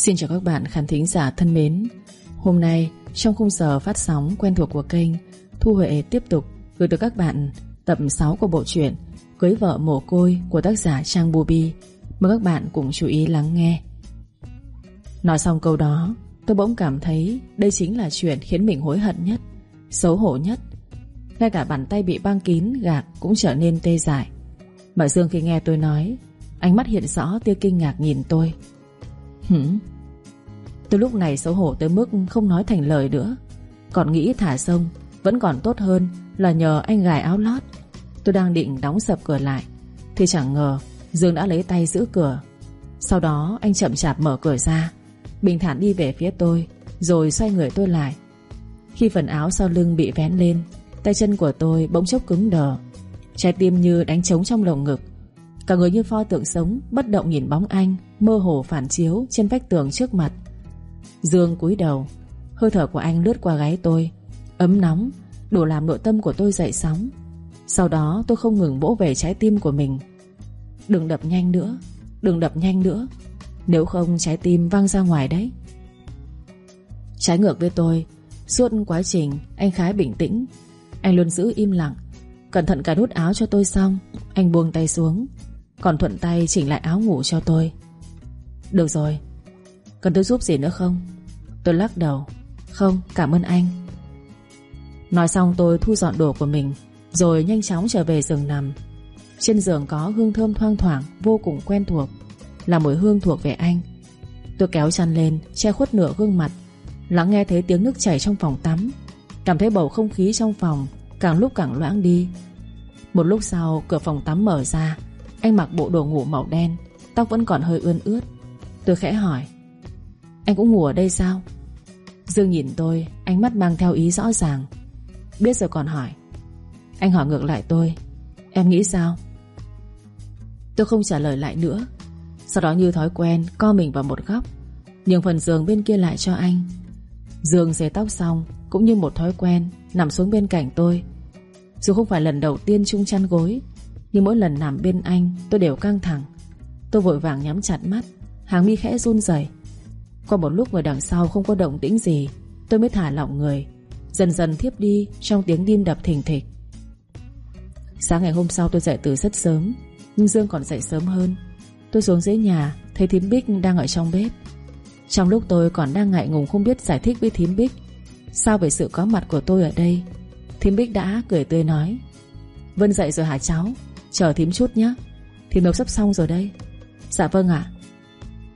Xin chào các bạn khán thính giả thân mến. Hôm nay, trong khung giờ phát sóng quen thuộc của kênh, Thu Huệ tiếp tục gửi tới các bạn tập 6 của bộ truyện Cưới vợ mồ côi của tác giả Trang Bubi Mời các bạn cùng chú ý lắng nghe. Nói xong câu đó, Tôi bỗng cảm thấy đây chính là chuyện khiến mình hối hận nhất, Xấu hổ nhất. Ngay cả bàn tay bị băng kín, gạc cũng trở nên tê dại. Mà Dương khi nghe tôi nói, Ánh mắt hiện rõ tia kinh ngạc nhìn tôi. Tôi lúc này xấu hổ tới mức không nói thành lời nữa. Còn nghĩ thả sông, Vẫn còn tốt hơn là nhờ anh gài áo lót. Tôi đang định đóng sập cửa lại, Thì chẳng ngờ Dương đã lấy tay giữ cửa. Sau đó, anh chậm chạp mở cửa ra, Bình thản đi về phía tôi, Rồi xoay người tôi lại. Khi phần áo sau lưng bị vén lên, Tay chân của tôi bỗng chốc cứng đờ. Trái tim như đánh trống trong lồng ngực Cả người như pho tượng sống, Bất động nhìn bóng anh, Mơ hồ phản chiếu trên vách tường trước mặt. Dương cúi đầu, Hơi thở của anh lướt qua gáy tôi, Ấm nóng, Đủ làm nội tâm của tôi dậy sóng. Sau đó tôi không ngừng vỗ về trái tim của mình. Đừng đập nhanh nữa, Đừng đập nhanh nữa. Nếu không trái tim văng ra ngoài đấy. Trái ngược với tôi, Suốt quá trình anh khá bình tĩnh. Anh luôn giữ im lặng, Cẩn thận cả nút áo cho tôi xong, Anh buông tay xuống. Còn thuận tay chỉnh lại áo ngủ cho tôi. Được rồi. Cần tôi giúp gì nữa không? Tôi lắc đầu. Không, cảm ơn anh. Nói xong tôi thu dọn đồ của mình, Rồi nhanh chóng trở về giường nằm. Trên giường có hương thơm thoang thoảng, Vô cùng quen thuộc, Là mùi hương thuộc về anh. Tôi kéo chăn lên, che khuất nửa gương mặt, Lắng nghe thấy tiếng nước chảy trong phòng tắm, Cảm thấy bầu không khí trong phòng Càng lúc càng loãng đi. Một lúc sau, cửa phòng tắm mở ra anh mặc bộ đồ ngủ màu đen, Tóc vẫn còn hơi ươn ướt. Tôi khẽ hỏi, Anh cũng ngủ ở đây sao? Dương nhìn tôi, Ánh mắt mang theo ý rõ ràng. Biết rồi còn hỏi, Anh hỏi ngược lại tôi, Em nghĩ sao? Tôi không trả lời lại nữa. Sau đó như thói quen, Co mình vào một góc, Nhường phần giường bên kia lại cho anh. Dương xế tóc xong, Cũng như một thói quen, Nằm xuống bên cạnh tôi. Dù không phải lần đầu tiên chung chăn gối nhưng mỗi lần nằm bên anh, tôi đều căng thẳng. Tôi vội vàng nhắm chặt mắt. Hàng mi khẽ run rẩy. Qua một lúc người đằng sau không có động tĩnh gì, Tôi mới thả lỏng người. Dần dần thiếp đi trong tiếng tim đập thình thịch. Sáng ngày hôm sau tôi dậy từ rất sớm, Nhưng Dương còn dậy sớm hơn. Tôi xuống dưới nhà, Thấy thím Bích đang ở trong bếp. Trong lúc tôi còn đang ngại ngùng không biết giải thích với thím Bích, Sao về sự có mặt của tôi ở đây, Thím Bích đã cười tươi nói, Vân dậy rồi hả cháu? Chờ thím chút nhé Thím nấu sắp xong rồi đây. Dạ vâng ạ.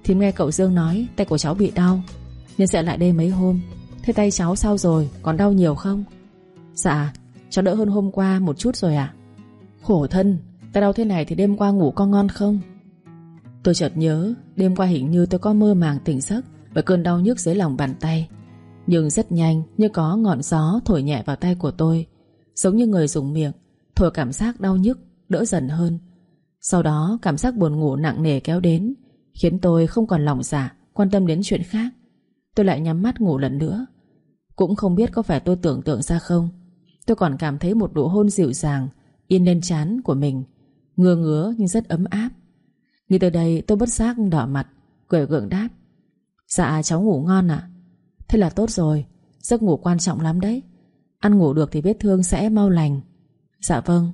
Thím nghe cậu Dương nói, tay của cháu bị đau, Nên sẽ lại đây mấy hôm. Thế tay cháu sao rồi? Còn đau nhiều không? Dạ cháu đỡ hơn hôm qua một chút rồi ạ. Khổ thân Tay đau thế này thì đêm qua ngủ có ngon không? Tôi chợt nhớ, Đêm qua hình như tôi có mơ màng tỉnh giấc Bởi cơn đau nhức dưới lòng bàn tay. Nhưng rất nhanh, như có ngọn gió Thổi nhẹ vào tay của tôi, Giống như người dùng miệng, Thổi cảm giác đau nhức đỡ dần hơn. Sau đó, cảm giác buồn ngủ nặng nề kéo đến, Khiến tôi không còn lòng dạ Quan tâm đến chuyện khác. Tôi lại nhắm mắt ngủ lần nữa. Cũng không biết có phải tôi tưởng tượng ra không, Tôi còn cảm thấy một nụ hôn dịu dàng yên lên chán của mình Ngừa ngứa nhưng rất ấm áp. Nghĩ tới đây, tôi bất giác đỏ mặt, Cười gượng đáp. Dạ cháu ngủ ngon ạ. Thế là tốt rồi, Giấc ngủ quan trọng lắm đấy. Ăn ngủ được thì vết thương sẽ mau lành. Dạ vâng.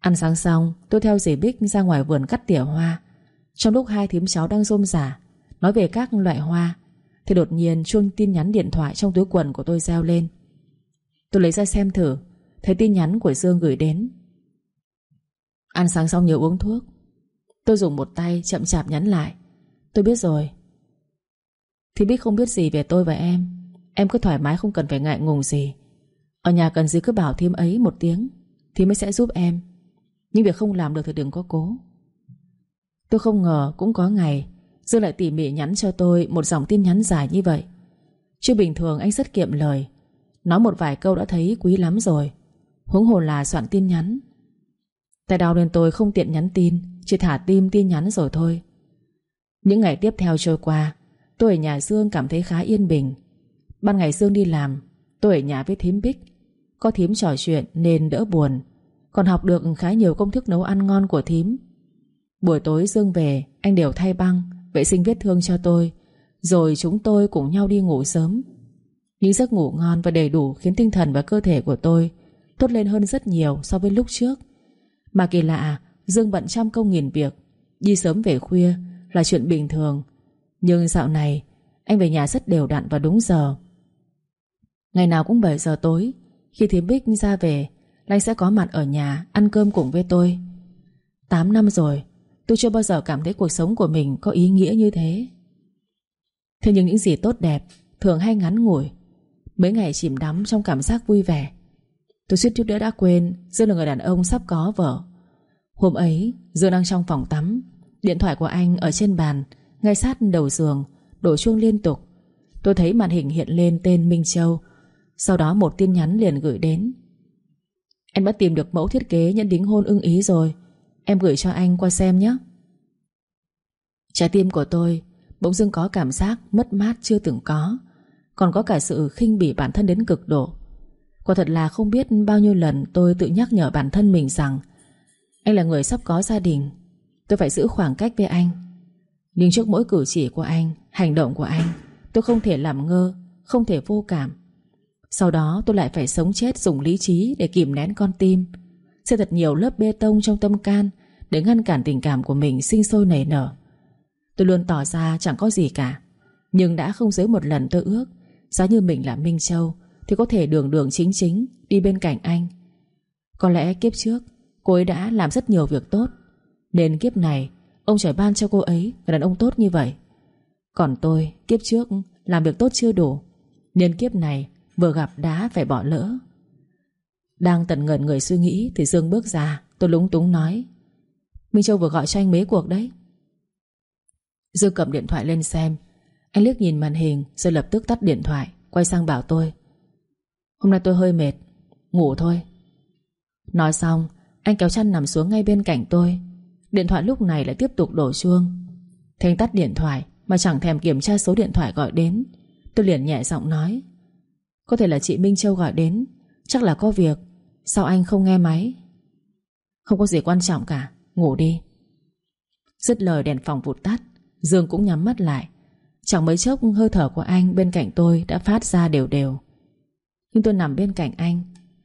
Ăn sáng xong, tôi theo dì Bích ra ngoài vườn cắt tỉa hoa. Trong lúc hai thím cháu đang rôm rả Nói về các loại hoa, Thì đột nhiên chuông tin nhắn điện thoại Trong túi quần của tôi reo lên. Tôi lấy ra xem thử, Thấy tin nhắn của Dương gửi đến. Ăn sáng xong nhớ uống thuốc. Tôi dùng một tay chậm chạp nhắn lại. Tôi biết rồi. Thì biết không biết gì về tôi và em. Em cứ thoải mái không cần phải ngại ngùng gì. Ở nhà cần gì cứ bảo thím ấy một tiếng, Thì mới sẽ giúp em. Nhưng việc không làm được thì đừng có cố. Tôi không ngờ cũng có ngày, Dương lại tỉ mỉ nhắn cho tôi Một dòng tin nhắn dài như vậy. Chứ bình thường anh rất kiệm lời. Nói một vài câu đã thấy quý lắm rồi. Huống hồ là soạn tin nhắn. Tay đau nên tôi không tiện nhắn tin, Chỉ thả tim tin nhắn rồi thôi. Những ngày tiếp theo trôi qua, Tôi ở nhà Dương cảm thấy khá yên bình. Ban ngày Dương đi làm, Tôi ở nhà với thím Bích. Có thím trò chuyện nên đỡ buồn. Còn học được khá nhiều công thức nấu ăn ngon của thím. Buổi tối Dương về, Anh đều thay băng, Vệ sinh vết thương cho tôi, Rồi chúng tôi cùng nhau đi ngủ sớm. Những giấc ngủ ngon và đầy đủ Khiến tinh thần và cơ thể của tôi Tốt lên hơn rất nhiều so với lúc trước. Mà kỳ lạ, Dương bận trăm công nghìn việc, Đi sớm về khuya là chuyện bình thường. Nhưng dạo này, Anh về nhà rất đều đặn và đúng giờ. Ngày nào cũng 7 giờ tối, Khi Thím Bích ra về anh sẽ có mặt ở nhà, ăn cơm cùng với tôi. 8 năm rồi, Tôi chưa bao giờ cảm thấy cuộc sống của mình Có ý nghĩa như thế. Thế nhưng những gì tốt đẹp Thường hay ngắn ngủi. Mấy ngày chìm đắm trong cảm giác vui vẻ. Tôi suýt chút nữa đã quên Dương là người đàn ông sắp có vợ. Hôm ấy, Dương đang trong phòng tắm. Điện thoại của anh ở trên bàn, Ngay sát đầu giường, Đổ chuông liên tục. Tôi thấy màn hình hiện lên tên Minh Châu. Sau đó một tin nhắn liền gửi đến. Em đã tìm được mẫu thiết kế Nhận đính hôn ưng ý rồi. Em gửi cho anh qua xem nhé. Trái tim của tôi Bỗng dưng có cảm giác mất mát chưa từng có, Còn có cả sự khinh bỉ bản thân đến cực độ. Quả thật là không biết bao nhiêu lần tôi tự nhắc nhở bản thân mình rằng, Anh là người sắp có gia đình, Tôi phải giữ khoảng cách với anh. Nhưng trước mỗi cử chỉ của anh, Hành động của anh, Tôi không thể làm ngơ, Không thể vô cảm. Sau đó tôi lại phải sống chết dùng lý trí Để kìm nén con tim. Xây thật nhiều lớp bê tông trong tâm can Để ngăn cản tình cảm của mình sinh sôi nảy nở. Tôi luôn tỏ ra chẳng có gì cả, Nhưng đã không dưới một lần tôi ước, Giá như mình là Minh Châu Thì có thể đường đường chính chính Đi bên cạnh anh. Có lẽ kiếp trước, Cô ấy đã làm rất nhiều việc tốt, Nên kiếp này, Ông trời ban cho cô ấy Người đàn ông tốt như vậy. Còn tôi, kiếp trước, làm việc tốt chưa đủ, Nên kiếp này vừa gặp đã phải bỏ lỡ. Đang tận ngẩn người suy nghĩ Thì Dương bước ra, Tôi lúng túng nói, Minh Châu vừa gọi cho anh mấy cuộc đấy. Dương cầm điện thoại lên xem. Anh liếc nhìn màn hình, Rồi lập tức tắt điện thoại, Quay sang bảo tôi, Hôm nay tôi hơi mệt, Ngủ thôi. Nói xong, Anh kéo chăn nằm xuống ngay bên cạnh tôi. Điện thoại lúc này lại tiếp tục đổ chuông. Thanh tắt điện thoại, Mà chẳng thèm kiểm tra số điện thoại gọi đến. Tôi liền nhẹ giọng nói có thể là chị Minh Châu gọi đến. Chắc là có việc. Sao anh không nghe máy? Không có gì quan trọng cả. Ngủ đi. Dứt lời đèn phòng vụt tắt. Dương cũng nhắm mắt lại. Chẳng mấy chốc, hơi thở của anh bên cạnh tôi Đã phát ra đều đều. Nhưng tôi nằm bên cạnh anh,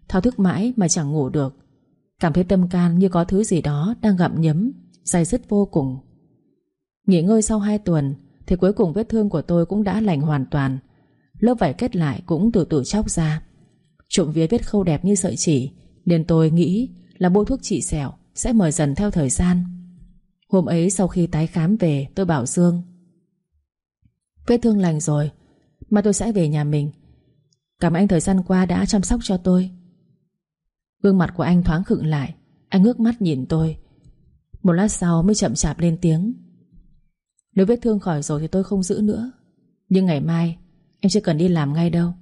Thao thức mãi mà chẳng ngủ được. Cảm thấy tâm can như có thứ gì đó Đang gặm nhấm Dài dứt vô cùng. Nghỉ ngơi sau 2 tuần, Thì cuối cùng vết thương của tôi cũng đã lành hoàn toàn. Lớp vải kết lại cũng từ từ chóc ra. Trộm vía vết khâu đẹp như sợi chỉ Nên tôi nghĩ là bôi thuốc trị sẹo Sẽ mời dần theo thời gian. Hôm ấy sau khi tái khám về, Tôi bảo Dương, Vết thương lành rồi, Mà tôi sẽ về nhà mình. Cảm ơn anh thời gian qua đã chăm sóc cho tôi. Gương mặt của anh thoáng khựng lại, Anh ngước mắt nhìn tôi. Một lát sau mới chậm chạp lên tiếng, Nếu vết thương khỏi rồi thì tôi không giữ nữa, Nhưng ngày mai Em chưa cần đi làm ngay đâu.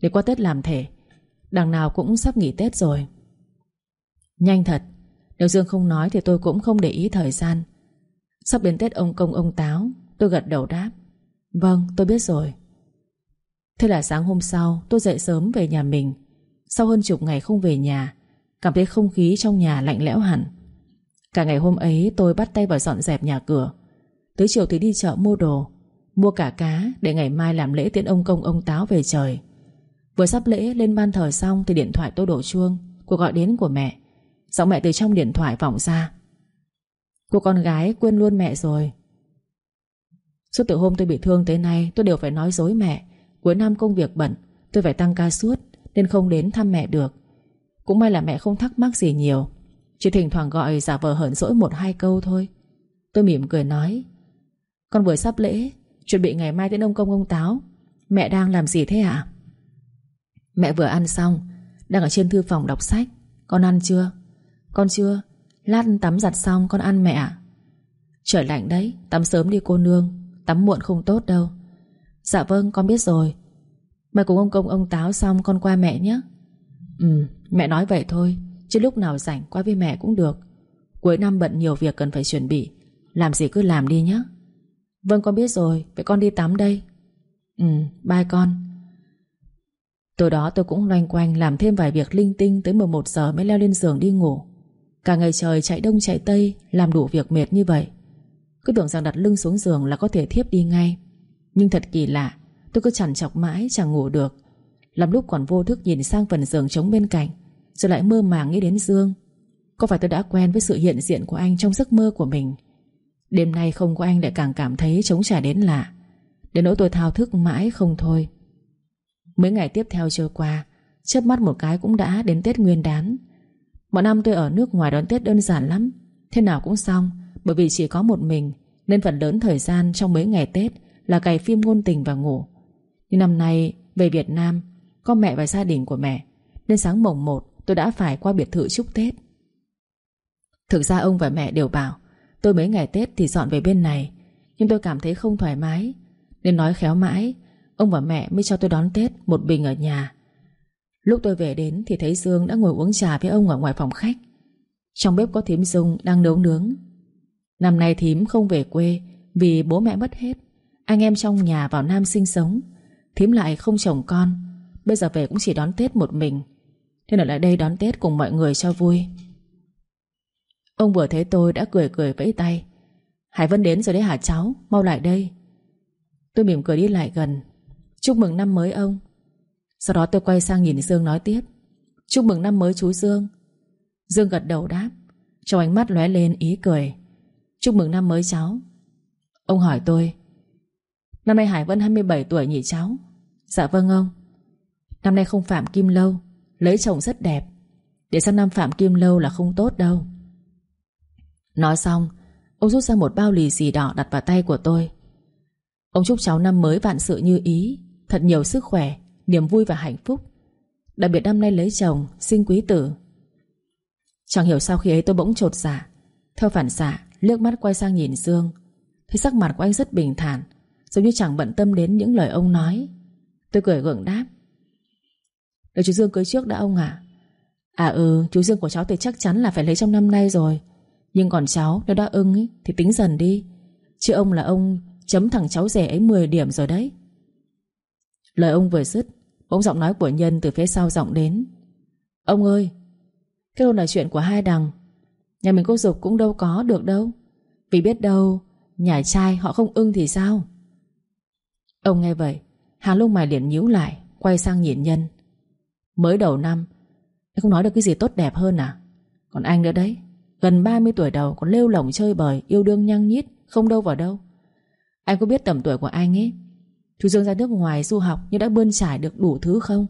Để qua Tết làm thể Đằng nào cũng sắp nghỉ Tết rồi. Nhanh thật, Nếu Dương không nói thì tôi cũng không để ý thời gian. Sắp đến Tết ông công ông táo, Tôi gật đầu đáp. Vâng tôi biết rồi. Thế là sáng hôm sau, tôi dậy sớm về nhà mình. Sau hơn chục ngày không về nhà, Cảm thấy không khí trong nhà lạnh lẽo hẳn. Cả ngày hôm ấy, tôi bắt tay vào dọn dẹp nhà cửa. Tới chiều thì đi chợ mua đồ. Mua cả cá để ngày mai làm lễ tiễn ông công, ông táo về trời. Vừa sắp lễ, lên ban thờ xong Thì điện thoại tôi đổ chuông. Cuộc gọi đến của mẹ. Giọng mẹ từ trong điện thoại vọng ra. Cô con gái quên luôn mẹ rồi. Suốt từ hôm tôi bị thương tới nay, Tôi đều phải nói dối mẹ. Cuối năm công việc bận, Tôi phải tăng ca suốt, Nên không đến thăm mẹ được. Cũng may là mẹ không thắc mắc gì nhiều. Chỉ thỉnh thoảng gọi giả vờ hờn dỗi một hai câu thôi. Tôi mỉm cười nói, Con vừa sắp lễ Chuẩn bị ngày mai đến ông công ông táo. Mẹ đang làm gì thế ạ? Mẹ vừa ăn xong, Đang ở trên thư phòng đọc sách. Con ăn chưa? Con chưa. Lát tắm giặt xong, con ăn mẹ Trời lạnh đấy, Tắm sớm đi cô nương. Tắm muộn không tốt đâu. Dạ vâng con biết rồi. Mày cùng ông công ông táo xong, con qua mẹ nhé. Ừ mẹ nói vậy thôi, Chứ lúc nào rảnh qua với mẹ cũng được. Cuối năm bận nhiều việc cần phải chuẩn bị. Làm gì cứ làm đi nhé. Vâng con biết rồi. Vậy con đi tắm đây. Ừ bye con. Từ đó tôi cũng loanh quanh làm thêm vài việc linh tinh Tới 11 giờ mới leo lên giường đi ngủ. Cả ngày trời chạy đông chạy tây, Làm đủ việc mệt như vậy. Cứ tưởng rằng đặt lưng xuống giường là có thể thiếp đi ngay. Nhưng thật kỳ lạ, Tôi cứ chằn chọc mãi chẳng ngủ được. Làm lúc còn vô thức nhìn sang phần giường trống bên cạnh, Rồi lại mơ màng nghĩ đến Dương. Có phải tôi đã quen với sự hiện diện của anh Trong giấc mơ của mình? Đêm nay không có anh lại càng cảm thấy chống trả đến lạ. Đến nỗi tôi thao thức mãi không thôi. Mấy ngày tiếp theo trôi qua, chớp mắt một cái cũng đã đến Tết Nguyên đán. Mọi năm tôi ở nước ngoài đón Tết đơn giản lắm. Thế nào cũng xong, Bởi vì chỉ có một mình, Nên phần lớn thời gian trong mấy ngày Tết Là cày phim ngôn tình và ngủ. Nhưng năm nay, về Việt Nam, Có mẹ và gia đình của mẹ, Nên sáng mồng 1 tôi đã phải qua biệt thự chúc Tết. Thực ra ông và mẹ đều bảo Tôi mấy ngày Tết thì dọn về bên này, Nhưng tôi cảm thấy không thoải mái. Nên nói khéo mãi, Ông và mẹ mới cho tôi đón Tết một mình ở nhà. Lúc tôi về đến thì thấy Dương đã ngồi uống trà với ông ở ngoài phòng khách. Trong bếp có thím Dung đang nấu nướng. Năm nay thím không về quê Vì bố mẹ mất hết. Anh em trong nhà vào Nam sinh sống. Thím lại không chồng con. Bây giờ về cũng chỉ đón Tết một mình. Nên ở lại đây đón Tết cùng mọi người cho vui? Ông vừa thấy tôi đã cười cười vẫy tay. Hải Vân đến rồi đấy hả cháu? Mau lại đây. Tôi mỉm cười đi lại gần. Chúc mừng năm mới ông. Sau đó tôi quay sang nhìn Dương nói tiếp. Chúc mừng năm mới chú Dương. Dương gật đầu đáp. Trong ánh mắt lóe lên ý cười. Chúc mừng năm mới cháu. Ông hỏi tôi. Năm nay Hải Vân 27 tuổi nhỉ cháu? Dạ vâng ông. Năm nay không Phạm Kim Lâu. Lấy chồng rất đẹp. Để sang năm Phạm Kim Lâu là không tốt đâu. Nói xong Ông rút ra một bao lì xì đỏ đặt vào tay của tôi. Ông chúc cháu năm mới vạn sự như ý Thật nhiều sức khỏe Niềm vui và hạnh phúc. Đặc biệt năm nay lấy chồng, sinh quý tử. Chẳng hiểu sao khi ấy tôi bỗng trột dạ. Theo phản xạ liếc mắt quay sang nhìn Dương. Thấy sắc mặt của anh rất bình thản Giống như chẳng bận tâm đến những lời ông nói. Tôi cười gượng đáp. Để chú Dương cưới trước đã ông ạ. À? à ừ chú Dương của cháu thì chắc chắn là phải lấy trong năm nay rồi. Nhưng còn cháu nếu đã ưng ấy, Thì tính dần đi. Chứ ông là ông chấm thằng cháu rẻ ấy 10 điểm rồi đấy. Lời ông vừa dứt Bỗng giọng nói của Nhân từ phía sau giọng đến. Ông ơi Cái hôn là chuyện của hai đằng? Nhà mình cô Dục cũng đâu có được đâu. Vì biết đâu Nhà trai họ không ưng thì sao? Ông nghe vậy Hà lúc mày liền nhíu lại Quay sang nhìn Nhân. Mới đầu năm Anh không nói được cái gì tốt đẹp hơn à? Còn anh nữa đấy. Gần 30 tuổi đầu còn lêu lỏng chơi bời, Yêu đương nhăng nhít, Không đâu vào đâu. Anh có biết tầm tuổi của anh ấy? Chú Dương ra nước ngoài du học Nhưng đã bươn trải được đủ thứ không?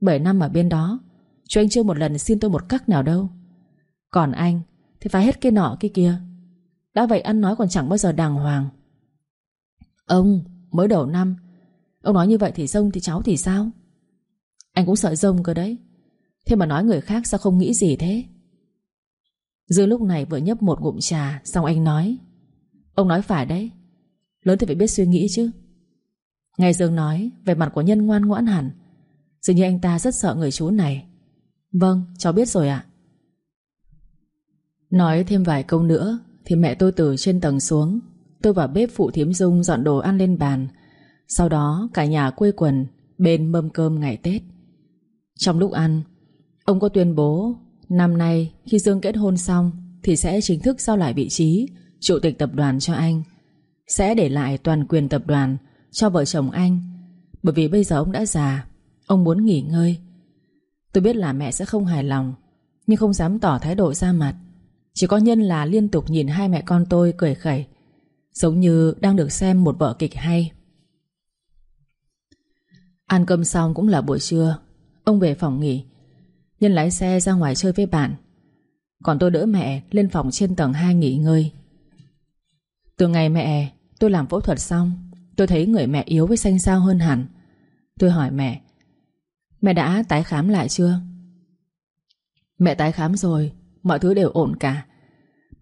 7 năm ở bên đó, Chú anh chưa một lần xin tôi một cắc nào đâu. Còn anh, thì phải hết cái nọ cái kia. Đã vậy ăn nói còn chẳng bao giờ đàng hoàng. Ông, Mới đầu năm, Ông nói như vậy thì rông thì cháu thì sao? Anh cũng sợ rông cơ đấy. Thế mà nói người khác sao không nghĩ gì thế? Dương lúc này vừa nhấp một ngụm trà, Xong anh nói, Ông nói phải đấy, Lớn thì phải biết suy nghĩ chứ. Nghe Dương nói Về mặt của nhân ngoan ngoãn hẳn. Dường như anh ta rất sợ người chú này. Vâng cháu biết rồi ạ. Nói thêm vài câu nữa, Thì mẹ tôi từ trên tầng xuống. Tôi vào bếp phụ thiếm dung dọn đồ ăn lên bàn. Sau đó, cả nhà quây quần Bên mâm cơm ngày Tết. Trong lúc ăn, Ông có tuyên bố Năm nay, khi Dương kết hôn xong, Thì sẽ chính thức giao lại vị trí, Chủ tịch tập đoàn cho anh. Sẽ để lại toàn quyền tập đoàn Cho vợ chồng anh. Bởi vì bây giờ ông đã già, Ông muốn nghỉ ngơi. Tôi biết là mẹ sẽ không hài lòng, Nhưng không dám tỏ thái độ ra mặt. Chỉ có nhân là liên tục nhìn hai mẹ con tôi cười khẩy, Giống như đang được xem một vở kịch hay. Ăn cơm xong cũng là buổi trưa, Ông về phòng nghỉ. Nhân lái xe ra ngoài chơi với bạn. Còn tôi đỡ mẹ lên phòng trên tầng 2 nghỉ ngơi. Từ ngày mẹ tôi làm phẫu thuật xong Tôi thấy người mẹ yếu với xanh xao hơn hẳn. Tôi hỏi mẹ Mẹ đã tái khám lại chưa? Mẹ tái khám rồi Mọi thứ đều ổn cả.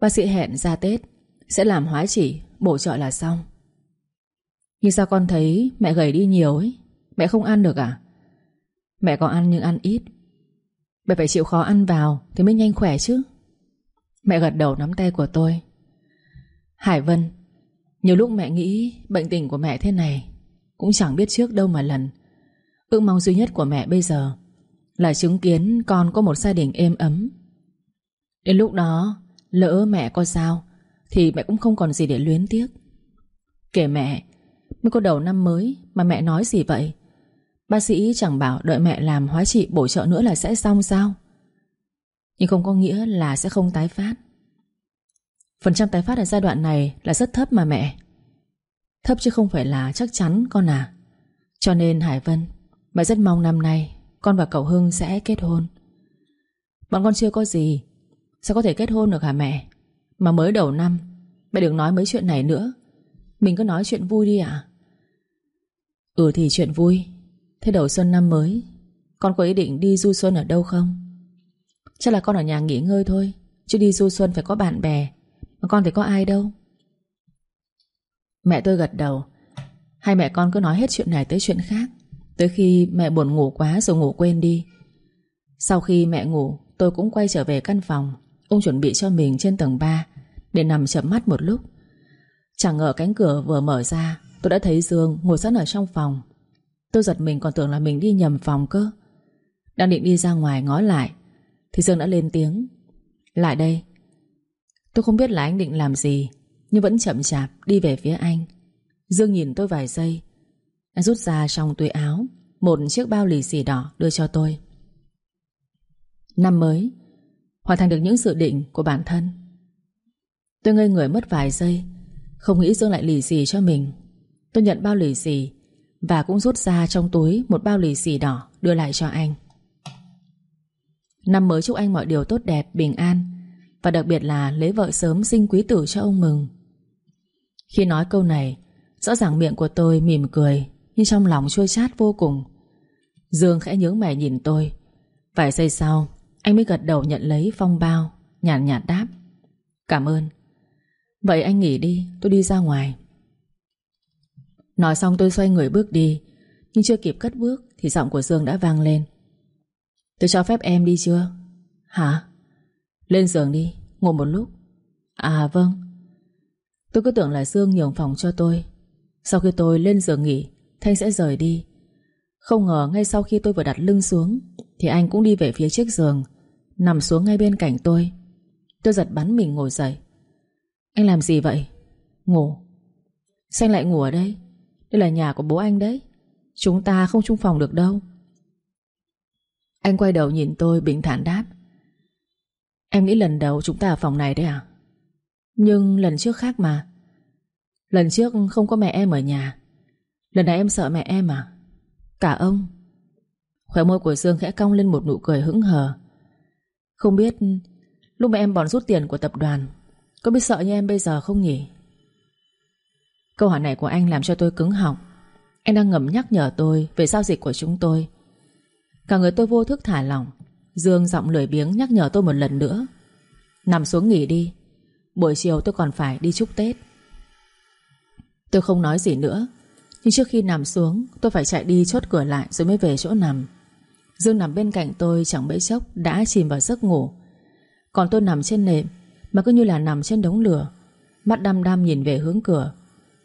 Bác sĩ hẹn ra Tết Sẽ làm hóa chỉ, bổ trợ là xong. Nhưng sao con thấy mẹ gầy đi nhiều ấy? Mẹ không ăn được à? Mẹ có ăn nhưng ăn ít Mẹ phải chịu khó ăn vào Thì mới nhanh khỏe chứ. Mẹ gật đầu nắm tay của tôi. Hải Vân, Nhiều lúc mẹ nghĩ bệnh tình của mẹ thế này Cũng chẳng biết trước đâu mà lần. Ước mong duy nhất của mẹ bây giờ Là chứng kiến con có một gia đình êm ấm. Đến lúc đó, Lỡ mẹ có sao Thì mẹ cũng không còn gì để luyến tiếc. Kể mẹ, Mới có đầu năm mới Mà mẹ nói gì vậy? Bác sĩ chẳng bảo đợi mẹ làm hóa trị bổ trợ nữa là sẽ xong sao? Nhưng không có nghĩa là sẽ không tái phát. Phần trăm tái phát ở giai đoạn này Là rất thấp mà mẹ. Thấp chứ không phải là chắc chắn, con à. Cho nên, Hải Vân, Mẹ rất mong năm nay Con và cậu Hưng sẽ kết hôn. Bọn con chưa có gì Sao có thể kết hôn được hả mẹ? Mà mới đầu năm, Mẹ đừng nói mấy chuyện này nữa. Mình cứ nói chuyện vui đi ạ. Ừ thì chuyện vui Thế đầu xuân năm mới, Con có ý định đi du xuân ở đâu không? Chắc là con ở nhà nghỉ ngơi thôi, Chứ đi du xuân phải có bạn bè. Mà con thì có ai đâu. Mẹ tôi gật đầu. Hai mẹ con cứ nói hết chuyện này tới chuyện khác. Tới khi mẹ buồn ngủ quá rồi ngủ quên đi. Sau khi mẹ ngủ, Tôi cũng quay trở về căn phòng. Ông chuẩn bị cho mình trên tầng 3 Để nằm chậm mắt một lúc. Chẳng ngờ cánh cửa vừa mở ra, Tôi đã thấy Dương ngồi sẵn ở trong phòng. Tôi giật mình còn tưởng là mình đi nhầm phòng cơ. Đang định đi ra ngoài ngó lại, Thì Dương đã lên tiếng. Lại đây. Tôi không biết là anh định làm gì, Nhưng vẫn chậm chạp đi về phía anh. Dương nhìn tôi vài giây Anh rút ra trong túi áo Một chiếc bao lì xì đỏ đưa cho tôi. Năm mới, Hoàn thành được những dự định của bản thân. Tôi ngây người mất vài giây, Không nghĩ Dương lại lì xì cho mình. Tôi nhận bao lì xì và cũng rút ra trong túi Một bao lì xì đỏ đưa lại cho anh. Năm mới chúc anh mọi điều tốt đẹp, bình an. Và đặc biệt là lấy vợ sớm sinh quý tử cho ông mừng. Khi nói câu này Rõ ràng miệng của tôi mỉm cười Nhưng trong lòng chua chát vô cùng. Dương khẽ nhướng mày nhìn tôi. Vài giây sau Anh mới gật đầu nhận lấy phong bao Nhàn nhạt, nhạt đáp. Cảm ơn. Vậy anh nghỉ đi tôi đi ra ngoài. Nói xong tôi xoay người bước đi. Nhưng chưa kịp cất bước Thì giọng của Dương đã vang lên. Tôi cho phép em đi chưa? Hả? Lên giường đi Ngồi một lúc. À vâng. Tôi cứ tưởng là Dương nhường phòng cho tôi. Sau khi tôi lên giường nghỉ, Thanh sẽ rời đi. Không ngờ ngay sau khi tôi vừa đặt lưng xuống, Thì anh cũng đi về phía chiếc giường, Nằm xuống ngay bên cạnh tôi. Tôi giật bắn mình ngồi dậy. Anh làm gì vậy? Ngủ. Sao anh lại ngủ ở đây đây là nhà của bố anh đấy. Chúng ta không chung phòng được đâu. Anh quay đầu nhìn tôi bình thản đáp. Em nghĩ lần đầu chúng ta ở phòng này đấy à? Nhưng lần trước khác mà. Lần trước không có mẹ em ở nhà. Lần này em sợ mẹ em à? Cả ông. Khóe môi của Dương khẽ cong lên một nụ cười hững hờ. Không biết Lúc mà em bòn rút tiền của tập đoàn, Có biết sợ như em bây giờ không nhỉ? Câu hỏi này của anh làm cho tôi cứng họng. Anh đang ngầm nhắc nhở tôi Về giao dịch của chúng tôi. Cả người tôi vô thức thả lỏng, Dương giọng lười biếng nhắc nhở tôi một lần nữa. Nằm xuống nghỉ đi, Buổi chiều tôi còn phải đi chúc Tết. Tôi không nói gì nữa, Nhưng trước khi nằm xuống, Tôi phải chạy đi chốt cửa lại rồi mới về chỗ nằm. Dương nằm bên cạnh tôi chẳng mấy chốc Đã chìm vào giấc ngủ. Còn tôi nằm trên nệm, Mà cứ như là nằm trên đống lửa, Mắt đăm đăm nhìn về hướng cửa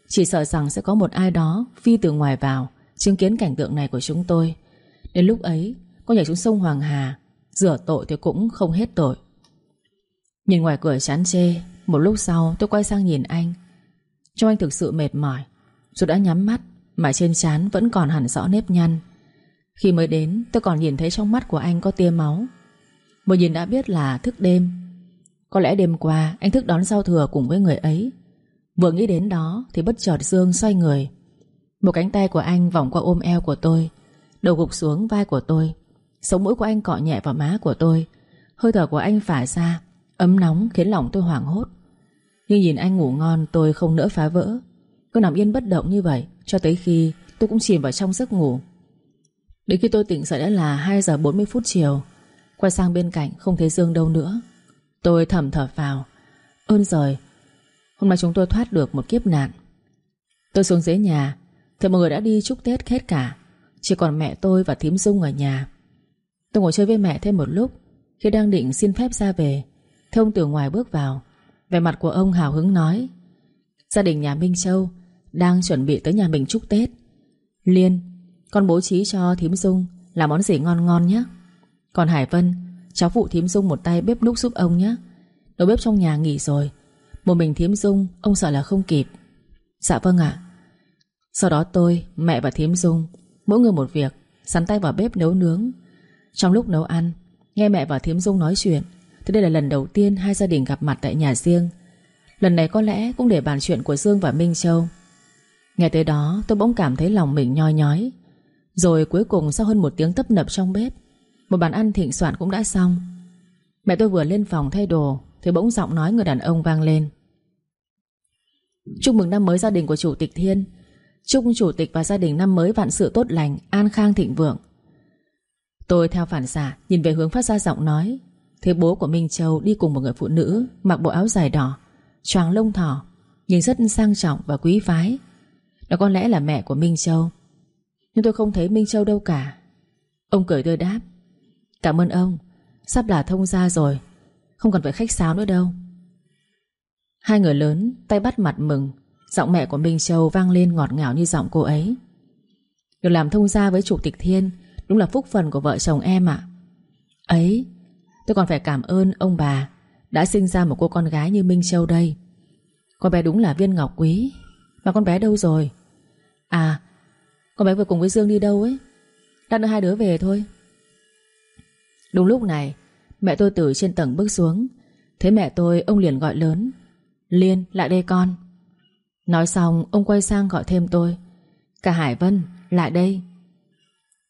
chỉ sợ rằng sẽ có một ai đó Phi từ ngoài vào, Chứng kiến cảnh tượng này của chúng tôi. Đến lúc ấy, Con nhảy xuống sông Hoàng Hà, Rửa tội thì cũng không hết tội. Nhìn ngoài cửa chán chê, Một lúc sau tôi quay sang nhìn anh. Trông anh thực sự mệt mỏi, dù đã nhắm mắt, Mà trên trán vẫn còn hẳn rõ nếp nhăn. Khi mới đến, tôi còn nhìn thấy trong mắt của anh có tia máu. Một nhìn đã biết là thức đêm. Có lẽ đêm qua, anh thức đón giao thừa cùng với người ấy. Vừa nghĩ đến đó Thì bất chợt Dương xoay người. Một cánh tay của anh vòng qua ôm eo của tôi, Đầu gục xuống vai của tôi. Sống mũi của anh cọ nhẹ vào má của tôi. Hơi thở của anh phả ra, Ấm nóng khiến lòng tôi hoảng hốt. Nhưng nhìn anh ngủ ngon, tôi không nỡ phá vỡ. Cứ nằm yên bất động như vậy, Cho tới khi tôi cũng chìm vào trong giấc ngủ. Đến khi tôi tỉnh dậy đã là 2 giờ 40 phút chiều. Quay sang bên cạnh, không thấy Dương đâu nữa. Tôi thầm thở vào Ơn rồi Hôm nay chúng tôi thoát được một kiếp nạn. Tôi xuống dưới nhà Thì mọi người đã đi chúc Tết hết cả. Chỉ còn mẹ tôi và thím Dung ở nhà. Tôi ngồi chơi với mẹ thêm một lúc. Khi đang định xin phép ra về Thì ông từ ngoài bước vào. Về mặt của ông hào hứng nói, Gia đình nhà Minh Châu Đang chuẩn bị tới nhà mình chúc Tết. Liên, Con bố trí cho thím Dung Làm món gì ngon ngon nhé. Còn Hải Vân, Cháu phụ thím Dung một tay bếp núc giúp ông nhé. Đầu bếp trong nhà nghỉ rồi một mình thiếm dung Ông sợ là không kịp. Dạ vâng ạ. Sau đó tôi, mẹ và thím Dung Mỗi người một việc Sắn tay vào bếp nấu nướng. Trong lúc nấu ăn Nghe mẹ và thím Dung nói chuyện Thì đây là lần đầu tiên hai gia đình gặp mặt tại nhà riêng. Lần này có lẽ cũng để bàn chuyện của Dương và Minh Châu. Nghe tới đó tôi bỗng cảm thấy lòng mình nhoi nhói. Rồi cuối cùng sau hơn một tiếng tấp nập trong bếp Một bàn ăn thịnh soạn cũng đã xong. Mẹ tôi vừa lên phòng thay đồ Thì bỗng giọng nói người đàn ông vang lên. Chúc mừng năm mới gia đình của Chủ tịch Thiên. Chúc Chủ tịch và gia đình năm mới vạn sự tốt lành, An khang thịnh vượng. Tôi theo phản xạ, nhìn về hướng phát ra giọng nói. Thấy bố của Minh Châu đi cùng một người phụ nữ, Mặc bộ áo dài đỏ, Choàng lông thỏ Nhìn rất sang trọng và quý phái. Đó có lẽ là mẹ của Minh Châu. Nhưng tôi không thấy Minh Châu đâu cả. Ông cười tươi đáp. Cảm ơn ông, Sắp là thông gia rồi. Không cần phải khách sáo nữa đâu. Hai người lớn, tay bắt mặt mừng. Giọng mẹ của Minh Châu vang lên ngọt ngào như giọng cô ấy. Được làm thông gia với Chủ tịch Thiên, Đúng là phúc phần của vợ chồng em ạ. Ấy, Tôi còn phải cảm ơn ông bà Đã sinh ra một cô con gái như Minh Châu đây. Con bé đúng là viên ngọc quý. Mà con bé đâu rồi? À Con bé vừa cùng với Dương đi đâu ấy? Đang đưa hai đứa về thôi. Đúng lúc này, Mẹ tôi từ trên tầng bước xuống. Thấy mẹ tôi, ông liền gọi lớn. Liên, lại đây con. Nói xong, ông quay sang gọi thêm tôi. Cả Hải Vân, lại đây.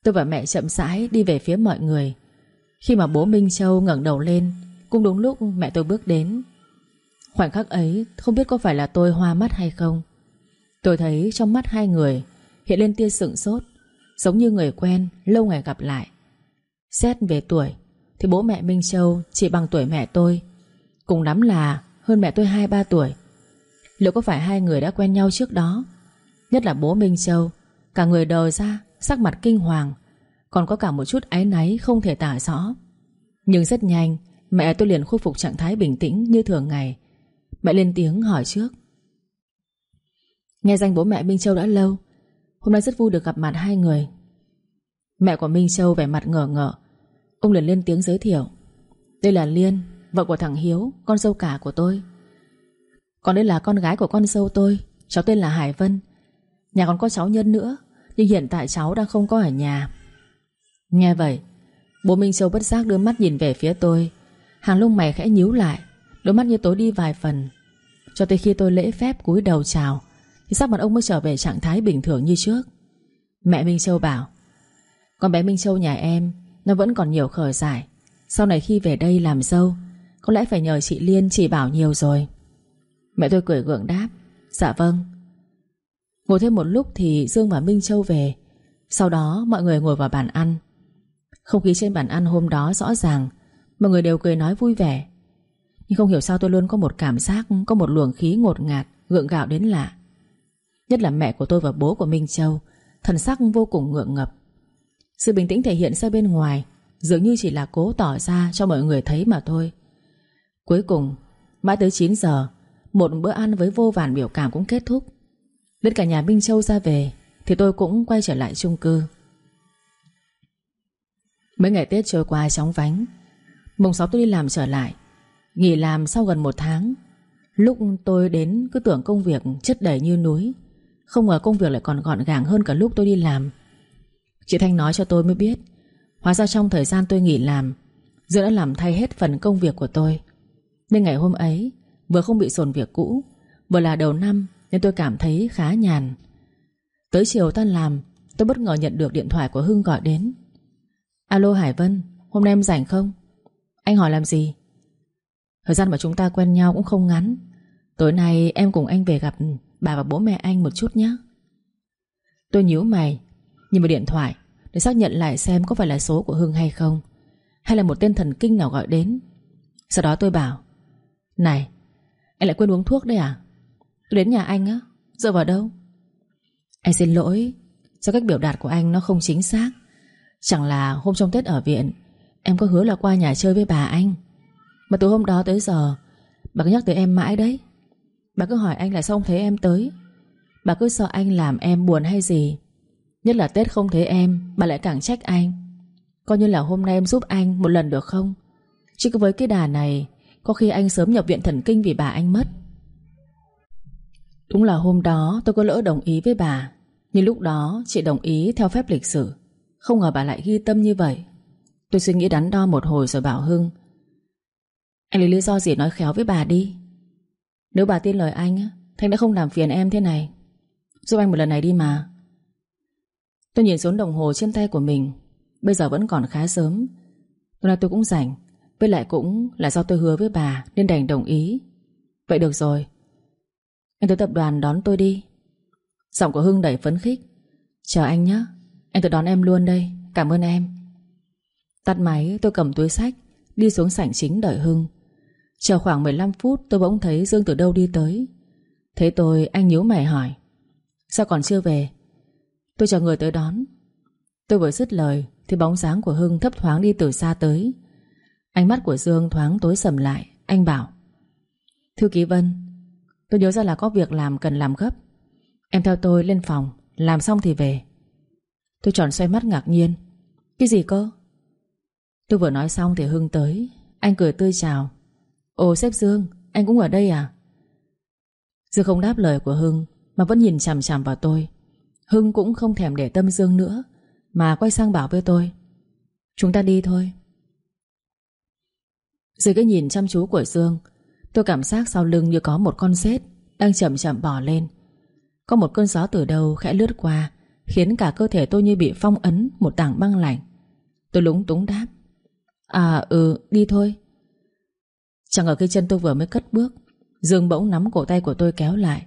Tôi và mẹ chậm rãi đi về phía mọi người. Khi mà bố Minh Châu ngẩng đầu lên, Cũng đúng lúc mẹ tôi bước đến. Khoảnh khắc ấy, Không biết có phải là tôi hoa mắt hay không. Tôi thấy trong mắt hai người, Hiện lên tia sửng sốt, Giống như người quen lâu ngày gặp lại. Xét về tuổi, Thì bố mẹ Minh Châu chỉ bằng tuổi mẹ tôi. Cùng lắm là hơn mẹ tôi 2-3 tuổi. Liệu có phải hai người đã quen nhau trước đó? Nhất là bố Minh Châu, Cả người đờ ra, Sắc mặt kinh hoàng, Còn có cả một chút áy náy không thể tả rõ. Nhưng rất nhanh, Mẹ tôi liền khôi phục trạng thái bình tĩnh như thường ngày. Mẹ lên tiếng hỏi trước. Nghe danh bố mẹ Minh Châu đã lâu, Hôm nay rất vui được gặp mặt hai người. Mẹ của Minh Châu vẻ mặt ngờ ngợ, Ông liền lên tiếng giới thiệu. Đây là Liên Vợ của thằng Hiếu, Con dâu cả của tôi. Còn đây là con gái của con dâu tôi, Cháu tên là Hải Vân. Nhà còn có cháu Nhân nữa, Nhưng hiện tại cháu đang không có ở nhà. Nghe vậy, Bố Minh Châu bất giác đưa mắt nhìn về phía tôi. Hàng lông mày khẽ nhíu lại, Đôi mắt như tối đi vài phần. Cho tới khi tôi lễ phép cúi đầu chào, Thì sắc mặt ông mới trở về trạng thái bình thường như trước. Mẹ Minh Châu bảo, Con bé Minh Châu nhà em, Nó vẫn còn nhiều khởi giải Sau này khi về đây làm dâu có lẽ phải nhờ chị Liên chỉ bảo nhiều rồi. Mẹ tôi cười gượng đáp Dạ vâng. Ngồi thêm một lúc thì Dương và Minh Châu về. Sau đó mọi người ngồi vào bàn ăn. Không khí trên bàn ăn hôm đó rõ ràng, Mọi người đều cười nói vui vẻ. Nhưng không hiểu sao tôi luôn có một cảm giác, Có một luồng khí ngột ngạt, Gượng gạo đến lạ. Nhất là mẹ của tôi và bố của Minh Châu, Thần sắc vô cùng ngượng ngập. Sự bình tĩnh thể hiện ra bên ngoài, Dường như chỉ là cố tỏ ra cho mọi người thấy mà thôi. Cuối cùng, Mãi tới 9 giờ, Một bữa ăn với vô vàn biểu cảm cũng kết thúc. Đến cả nhà Minh Châu ra về, Thì tôi cũng quay trở lại chung cư. Mấy ngày Tết trôi qua chóng vánh. Mùng 6 tôi đi làm trở lại, Nghỉ làm sau gần một tháng. Lúc tôi đến cứ tưởng công việc chất đầy như núi, Không ngờ công việc lại còn gọn gàng hơn cả lúc tôi đi làm. Chị Thanh nói cho tôi mới biết, Hóa ra trong thời gian tôi nghỉ làm Dương đã làm thay hết phần công việc của tôi nên ngày hôm ấy, Vừa không bị sồn việc cũ, Vừa là đầu năm Nên tôi cảm thấy khá nhàn. Tới chiều tan làm, Tôi bất ngờ nhận được điện thoại của Hưng gọi đến. Alo Hải Vân, Hôm nay em rảnh không? Anh hỏi làm gì? Thời gian mà chúng ta quen nhau cũng không ngắn. Tối nay em cùng anh về gặp Bà và bố mẹ anh một chút nhé. Tôi nhíu mày, Nhìn vào điện thoại Để xác nhận lại xem có phải là số của Hưng hay không, Hay là một tên thần kinh nào gọi đến. Sau đó tôi bảo này, Anh lại quên uống thuốc đấy à? Tôi đến nhà anh á, Dựa vào đâu? Anh xin lỗi, Do cách biểu đạt của anh nó không chính xác. Chẳng là hôm trong Tết ở viện, Em có hứa là qua nhà chơi với bà anh. Mà từ hôm đó tới giờ, Bà cứ nhắc tới em mãi đấy. Bà cứ hỏi anh là sao không thấy em tới. Bà cứ sợ anh làm em buồn hay gì. Nhất là Tết không thấy em, Bà lại càng trách anh. Coi như là hôm nay em giúp anh một lần được không? Chứ với cái đà này có khi anh sớm nhập viện thần kinh vì bà anh mất. Đúng là hôm đó tôi có lỡ đồng ý với bà, Nhưng lúc đó chị đồng ý theo phép lịch sử. Không ngờ bà lại ghi tâm như vậy. Tôi suy nghĩ đắn đo một hồi rồi bảo Hưng, Anh lấy lý do gì nói khéo với bà đi? Nếu bà tin lời anh Thanh đã không làm phiền em thế này. Giúp anh một lần này đi mà. Tôi nhìn xuống đồng hồ trên tay của mình. Bây giờ vẫn còn khá sớm. Hôm nay tôi cũng rảnh. Với lại cũng là do tôi hứa với bà Nên đành đồng ý. Vậy được rồi. Anh tới tập đoàn đón tôi đi. Giọng của Hưng đầy phấn khích. Chờ anh nhé. Anh tới đón em luôn đây. Cảm ơn em. Tắt máy, tôi cầm túi sách, Đi xuống sảnh chính đợi Hưng. Chờ khoảng 15 phút, tôi bỗng thấy Dương từ đâu đi tới. Thế tôi, anh nhíu mày hỏi, Sao còn chưa về? Tôi chờ người tới đón. Tôi vừa dứt lời, Thì bóng dáng của Hưng thấp thoáng đi từ xa tới. Ánh mắt của Dương thoáng tối sầm lại. Anh bảo, Thư ký Vân, Tôi nhớ ra là có việc làm cần làm gấp. Em theo tôi lên phòng, Làm xong thì về. Tôi tròn xoay mắt ngạc nhiên. Cái gì cơ? Tôi vừa nói xong thì Hưng tới. Anh cười tươi chào. Ồ, sếp Dương, anh cũng ở đây à? Dương không đáp lời của Hưng, Mà vẫn nhìn chằm chằm vào tôi. Hưng cũng không thèm để tâm Dương nữa, Mà quay sang bảo với tôi, Chúng ta đi thôi. Dưới cái nhìn chăm chú của Dương, Tôi cảm giác sau lưng như có một con sét Đang chậm chậm bò lên. Có một cơn gió từ đầu khẽ lướt qua, Khiến cả cơ thể tôi như bị phong ấn Một tảng băng lạnh. Tôi lúng túng đáp À ừ đi thôi. Chẳng ở cái chân tôi vừa mới cất bước, Dương bỗng nắm cổ tay của tôi kéo lại.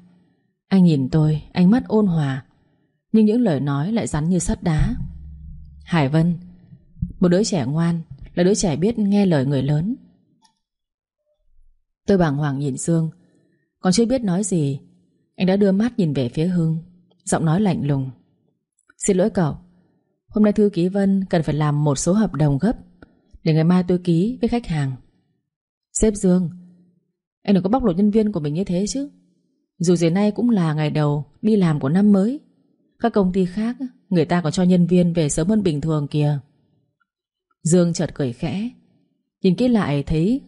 Anh nhìn tôi, Ánh mắt ôn hòa, Nhưng những lời nói lại rắn như sắt đá. Hải Vân, Một đứa trẻ ngoan Là đứa trẻ biết nghe lời người lớn. Tôi bàng hoàng nhìn Dương. Còn chưa biết nói gì, Anh đã đưa mắt nhìn về phía Hưng, Giọng nói lạnh lùng. Xin lỗi cậu, Hôm nay thư ký Vân cần phải làm một số hợp đồng gấp Để ngày mai tôi ký với khách hàng. Sếp Dương, Anh đừng có bóc lột nhân viên của mình như thế chứ. Dù gì nay cũng là ngày đầu Đi làm của năm mới, Các công ty khác, Người ta còn cho nhân viên về sớm hơn bình thường kìa. Dương chợt cười khẽ, Nhìn kỹ lại thấy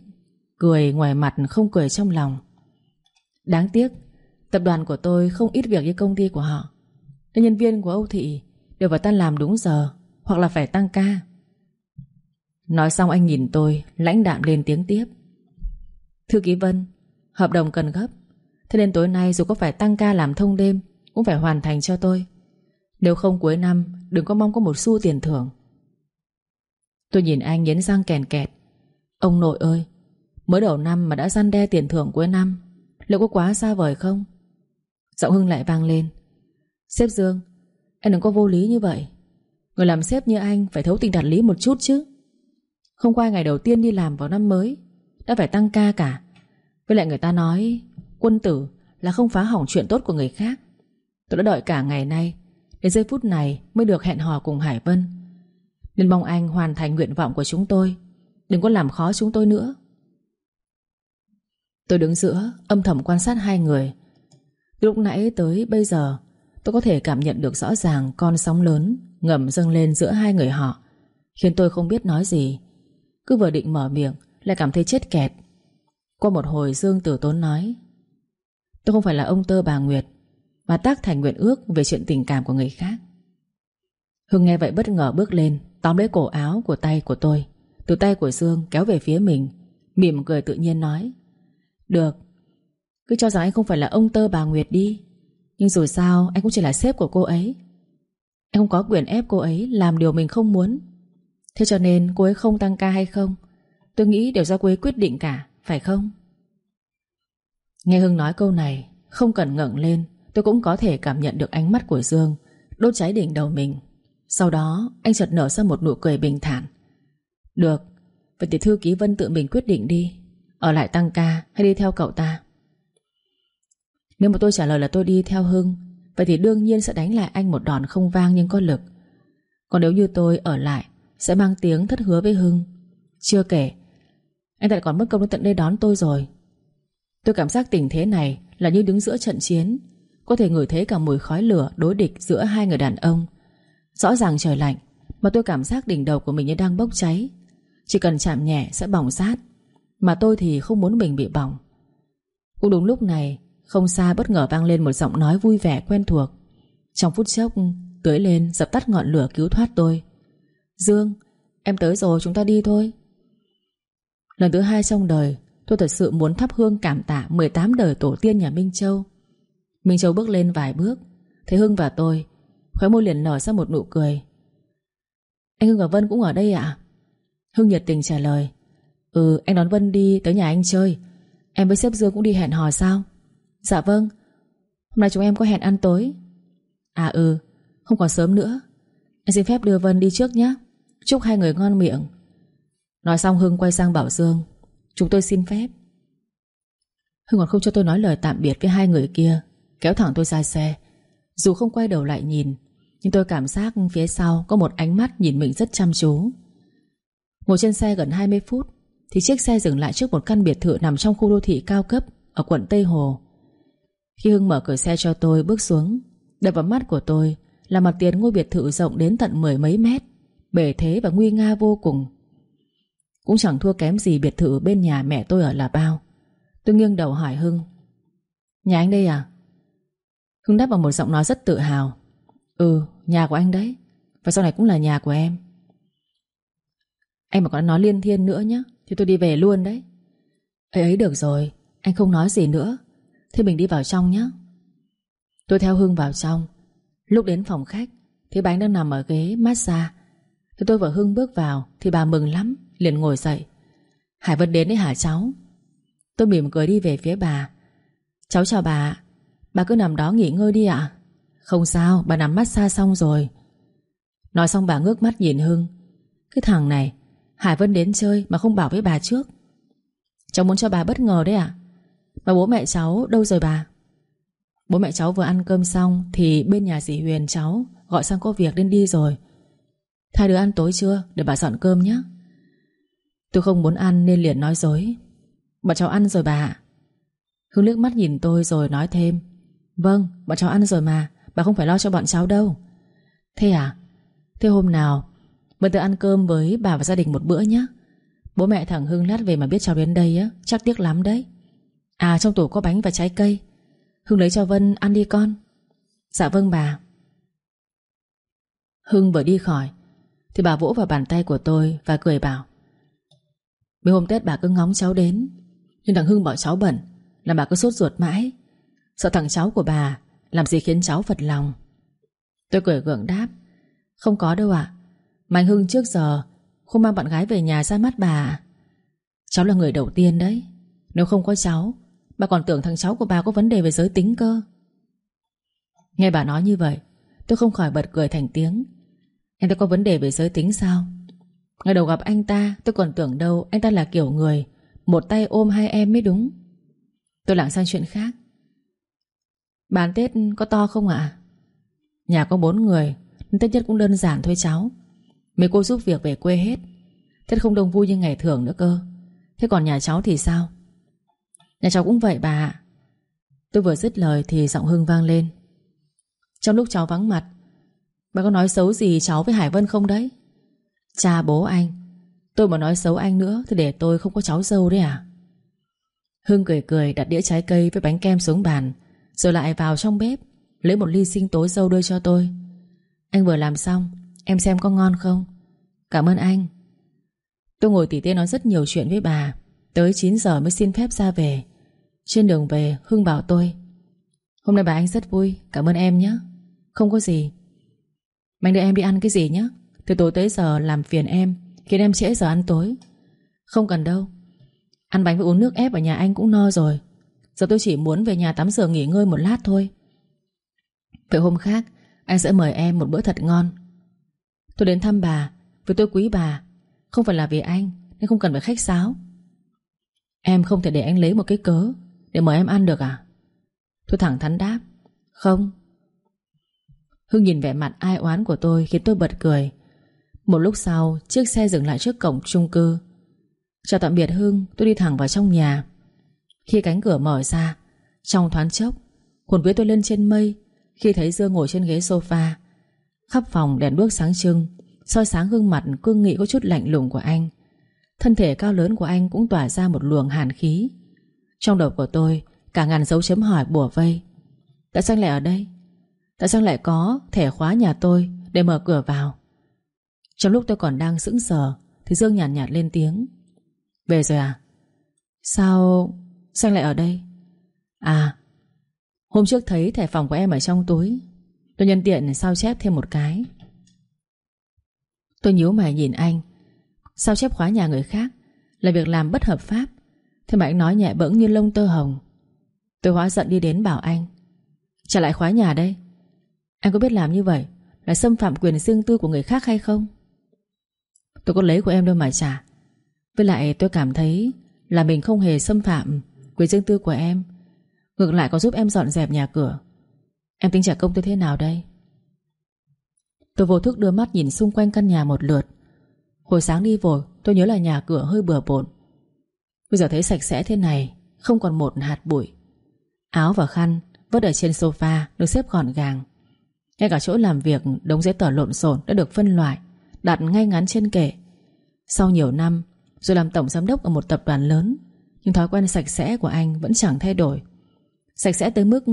Cười ngoài mặt, không cười trong lòng. Đáng tiếc, Tập đoàn của tôi không ít việc như công ty của họ. Nên nhân viên của Âu Thị Đều phải tan làm đúng giờ, Hoặc là phải tăng ca. Nói xong anh nhìn tôi, Lãnh đạm lên tiếng tiếp. Thư ký Vân, Hợp đồng cần gấp. Thế nên tối nay dù có phải tăng ca làm thông đêm, Cũng phải hoàn thành cho tôi. Nếu không cuối năm, Đừng có mong có một xu tiền thưởng. Tôi nhìn anh nhấn răng kèn kẹt. Ông nội ơi Mới đầu năm mà đã săn đe tiền thưởng cuối năm, Liệu có quá xa vời không? Giọng Hưng lại vang lên. Sếp Dương Anh đừng có vô lý như vậy. Người làm sếp như anh phải thấu tình đạt lý một chút chứ. Không qua ngày đầu tiên đi làm vào năm mới, Đã phải tăng ca cả. Với lại người ta nói, Quân tử là không phá hỏng chuyện tốt của người khác. Tôi đã đợi cả ngày nay, Đến giây phút này mới được hẹn hò cùng Hải Vân. Nên mong anh hoàn thành nguyện vọng của chúng tôi, Đừng có làm khó chúng tôi nữa. Tôi đứng giữa, âm thầm quan sát hai người. Từ lúc nãy tới bây giờ, Tôi có thể cảm nhận được rõ ràng Con sóng lớn ngầm dâng lên giữa hai người họ, Khiến tôi không biết nói gì. Cứ vừa định mở miệng, Lại cảm thấy chết kẹt. Qua một hồi Dương Tử Tốn nói, Tôi không phải là ông tơ bà Nguyệt, Mà tác thành nguyện ước về chuyện tình cảm của người khác. Hưng nghe vậy bất ngờ bước lên, Tóm lấy cổ áo của tay của tôi, Từ tay của Dương kéo về phía mình, Mỉm cười tự nhiên nói được. Cứ cho rằng anh không phải là ông tơ bà Nguyệt đi. Nhưng dù sao, anh cũng chỉ là sếp của cô ấy. Anh không có quyền ép cô ấy Làm điều mình không muốn. Thế cho nên cô ấy không tăng ca hay không? Tôi nghĩ đều do cô ấy quyết định cả, Phải không? Nghe Hưng nói câu này, Không cần ngẩng lên, Tôi cũng có thể cảm nhận được ánh mắt của Dương, Đốt cháy đỉnh đầu mình. Sau đó, anh chợt nở ra một nụ cười bình thản. Được, Vậy thì thư ký Vân tự mình quyết định đi ở lại tăng ca hay đi theo cậu ta. Nếu mà tôi trả lời là tôi đi theo Hưng, Vậy thì đương nhiên sẽ đánh lại anh một đòn không vang nhưng có lực. Còn nếu như tôi ở lại, Sẽ mang tiếng thất hứa với Hưng. Chưa kể, Anh ta còn mất công đến tận đây đón tôi rồi. Tôi cảm giác tình thế này Là như đứng giữa trận chiến, Có thể ngửi thấy cả mùi khói lửa đối địch Giữa hai người đàn ông. Rõ ràng trời lạnh, Mà tôi cảm giác đỉnh đầu của mình như đang bốc cháy. Chỉ cần chạm nhẹ sẽ bỏng sát mà tôi thì không muốn mình bị bỏng. Cũng đúng lúc này, Không xa bất ngờ vang lên một giọng nói vui vẻ quen thuộc. Trong phút chốc, Tưới lên dập tắt ngọn lửa cứu thoát tôi. Dương, Em tới rồi, chúng ta đi thôi. Lần thứ hai trong đời, Tôi thật sự muốn thắp hương cảm tạ 18 đời tổ tiên nhà Minh Châu. Minh Châu bước lên vài bước, Thấy Hưng và tôi, Khóe môi liền nở ra một nụ cười. Anh Hưng và Vân cũng ở đây ạ? À? Hưng nhiệt tình trả lời. Ừ anh đón Vân đi tới nhà anh chơi. Em với sếp Dương cũng đi hẹn hò sao? Dạ vâng. Hôm nay chúng em có hẹn ăn tối. À ừ Không còn sớm nữa. Anh xin phép đưa Vân đi trước nhé. Chúc hai người ngon miệng. Nói xong Hưng quay sang bảo Dương. Chúng tôi xin phép. Hưng còn không cho tôi nói lời tạm biệt với hai người kia. Kéo thẳng tôi ra xe. Dù không quay đầu lại nhìn, Nhưng tôi cảm giác phía sau Có một ánh mắt nhìn mình rất chăm chú. Ngồi trên xe gần 20 phút thì chiếc xe dừng lại trước một căn biệt thự Nằm trong khu đô thị cao cấp Ở quận Tây Hồ. Khi Hưng mở cửa xe cho tôi bước xuống. Đập vào mắt của tôi Là mặt tiền ngôi biệt thự rộng đến tận mười mấy mét Bể thế và nguy nga vô cùng. Cũng chẳng thua kém gì biệt thự bên nhà mẹ tôi ở là bao. Tôi nghiêng đầu hỏi Hưng. Nhà anh đây à? Hưng đáp bằng một giọng nói rất tự hào. Ừ, nhà của anh đấy Và sau này cũng là nhà của em. Anh mà còn nói liên thiên nữa nhé thì tôi đi về luôn đấy. Ấy ấy được rồi, Anh không nói gì nữa. Thế mình đi vào trong nhé Tôi theo Hưng vào trong. Lúc đến phòng khách Thì bánh đang nằm ở ghế massage. Thế tôi và Hưng bước vào, Thì bà mừng lắm, Liền ngồi dậy. Hải Vân đến đấy hả cháu? Tôi mỉm cười đi về phía bà. Cháu chào bà Bà cứ nằm đó nghỉ ngơi đi ạ. Không sao, bà nằm massage xong rồi. Nói xong bà ngước mắt nhìn Hưng. Cái thằng này Hải Vân đến chơi mà không bảo với bà trước. Cháu muốn cho bà bất ngờ đấy à? Mà bố mẹ cháu đâu rồi bà? Bố mẹ cháu vừa ăn cơm xong Thì bên nhà dì Huyền cháu Gọi sang có việc nên đi rồi. Hai đứa ăn tối chưa? Để bà dọn cơm nhé. Tôi không muốn ăn nên liền nói dối. Bọn cháu ăn rồi bà Hương liếc mắt nhìn tôi rồi nói thêm. Vâng bọn cháu ăn rồi mà. Bà không phải lo cho bọn cháu đâu. Thế à? Thế hôm nào mình tự ăn cơm với bà và gia đình một bữa nhé. Bố mẹ thằng Hưng lát về mà biết cháu đến đây á, Chắc tiếc lắm đấy. À trong tủ có bánh và trái cây. Hưng lấy cho Vân ăn đi con. Dạ vâng bà. Hưng vừa đi khỏi, Thì bà vỗ vào bàn tay của tôi Và cười bảo, Mấy hôm Tết bà cứ ngóng cháu đến, Nhưng thằng Hưng bảo cháu bẩn Làm bà cứ sốt ruột mãi. Sợ thằng cháu của bà Làm gì khiến cháu phật lòng. Tôi cười gượng đáp, Không có đâu ạ. Mạnh Hưng trước giờ Không mang bạn gái về nhà ra mắt bà. Cháu là người đầu tiên đấy. Nếu không có cháu, Bà còn tưởng thằng cháu của bà có vấn đề về giới tính cơ. Nghe bà nói như vậy, Tôi không khỏi bật cười thành tiếng. Anh ta có vấn đề về giới tính sao? Ngày đầu gặp anh ta, Tôi còn tưởng đâu anh ta là kiểu người, Một tay ôm hai em mới đúng. Tôi lảng sang chuyện khác. Bán Tết có to không ạ? Nhà có bốn người, Nên Tết nhất cũng đơn giản thôi cháu. Mấy cô giúp việc về quê hết. Thế không đông vui như ngày thường nữa cơ. Thế còn nhà cháu thì sao? Nhà cháu cũng vậy bà Tôi vừa dứt lời thì giọng Hưng vang lên. Trong lúc cháu vắng mặt, Bà có nói xấu gì cháu với Hải Vân không đấy? Cha bố anh, Tôi mà nói xấu anh nữa Thì để tôi không có cháu dâu đấy à? Hưng cười cười đặt đĩa trái cây với bánh kem xuống bàn, Rồi lại vào trong bếp, Lấy một ly sinh tố dâu đưa cho tôi. Anh vừa làm xong Em xem có ngon không? Cảm ơn anh. Tôi ngồi tỉ tê nói rất nhiều chuyện với bà. Tới 9 giờ mới xin phép ra về. Trên đường về, Hưng bảo tôi, Hôm nay bà anh rất vui. Cảm ơn em nhé. Không có gì. Mình đưa em đi ăn cái gì nhé? Từ tối tới giờ làm phiền em, Khiến em trễ giờ ăn tối. Không cần đâu. Ăn bánh và uống nước ép ở nhà anh cũng no rồi. Giờ tôi chỉ muốn về nhà tắm rửa nghỉ ngơi một lát thôi. Vậy hôm khác, Anh sẽ mời em một bữa thật ngon. Tôi đến thăm bà, Vì tôi quý bà. Không phải là vì anh, Nên không cần phải khách sáo. Em không thể để anh lấy một cái cớ Để mời em ăn được à? Tôi thẳng thắn đáp, Không. Hưng nhìn vẻ mặt ai oán của tôi Khiến tôi bật cười. Một lúc sau, chiếc xe dừng lại trước cổng chung cư. Chào tạm biệt Hưng, Tôi đi thẳng vào trong nhà. Khi cánh cửa mở ra, Trong thoáng chốc, Hồn vía tôi lên trên mây Khi thấy Dương ngồi trên ghế sofa. Khắp phòng đèn đuốc sáng trưng soi sáng gương mặt cương nghị có chút lạnh lùng của anh. Thân thể cao lớn của anh cũng tỏa ra một luồng hàn khí. Trong đầu của tôi Cả ngàn dấu chấm hỏi bùa vây. Tại sao lại ở đây? Tại sao lại có thẻ khóa nhà tôi Để mở cửa vào? Trong lúc tôi còn đang sững sờ Thì Dương nhàn nhạt, nhạt lên tiếng. Về rồi à? Sao Sao lại ở đây? À Hôm trước thấy thẻ phòng của em ở trong túi. Tôi nhân tiện sao chép thêm một cái. Tôi nhíu mày nhìn anh. Sao chép khóa nhà người khác? Là việc làm bất hợp pháp. Thế mà anh nói nhẹ bẫng như lông tơ hồng. Tôi hóa giận đi đến bảo anh. Trả lại khóa nhà đây. Anh có biết làm như vậy Là xâm phạm quyền riêng tư của người khác hay không? Tôi có lấy của em đâu mà trả. Với lại tôi cảm thấy Là mình không hề xâm phạm Quyền riêng tư của em. Ngược lại có giúp em dọn dẹp nhà cửa. Em tính trả công tôi thế nào đây? Tôi vô thức đưa mắt nhìn xung quanh căn nhà một lượt. Hồi sáng đi vội, Tôi nhớ là nhà cửa hơi bừa bộn. Bây giờ thấy sạch sẽ thế này, Không còn một hạt bụi. Áo và khăn vứt ở trên sofa Được xếp gọn gàng. Ngay cả chỗ làm việc, đống giấy tờ lộn xộn Đã được phân loại, Đặt ngay ngắn trên kệ. Sau nhiều năm Rồi làm tổng giám đốc ở một tập đoàn lớn, Nhưng thói quen sạch sẽ của anh vẫn chẳng thay đổi. Sạch sẽ tới mức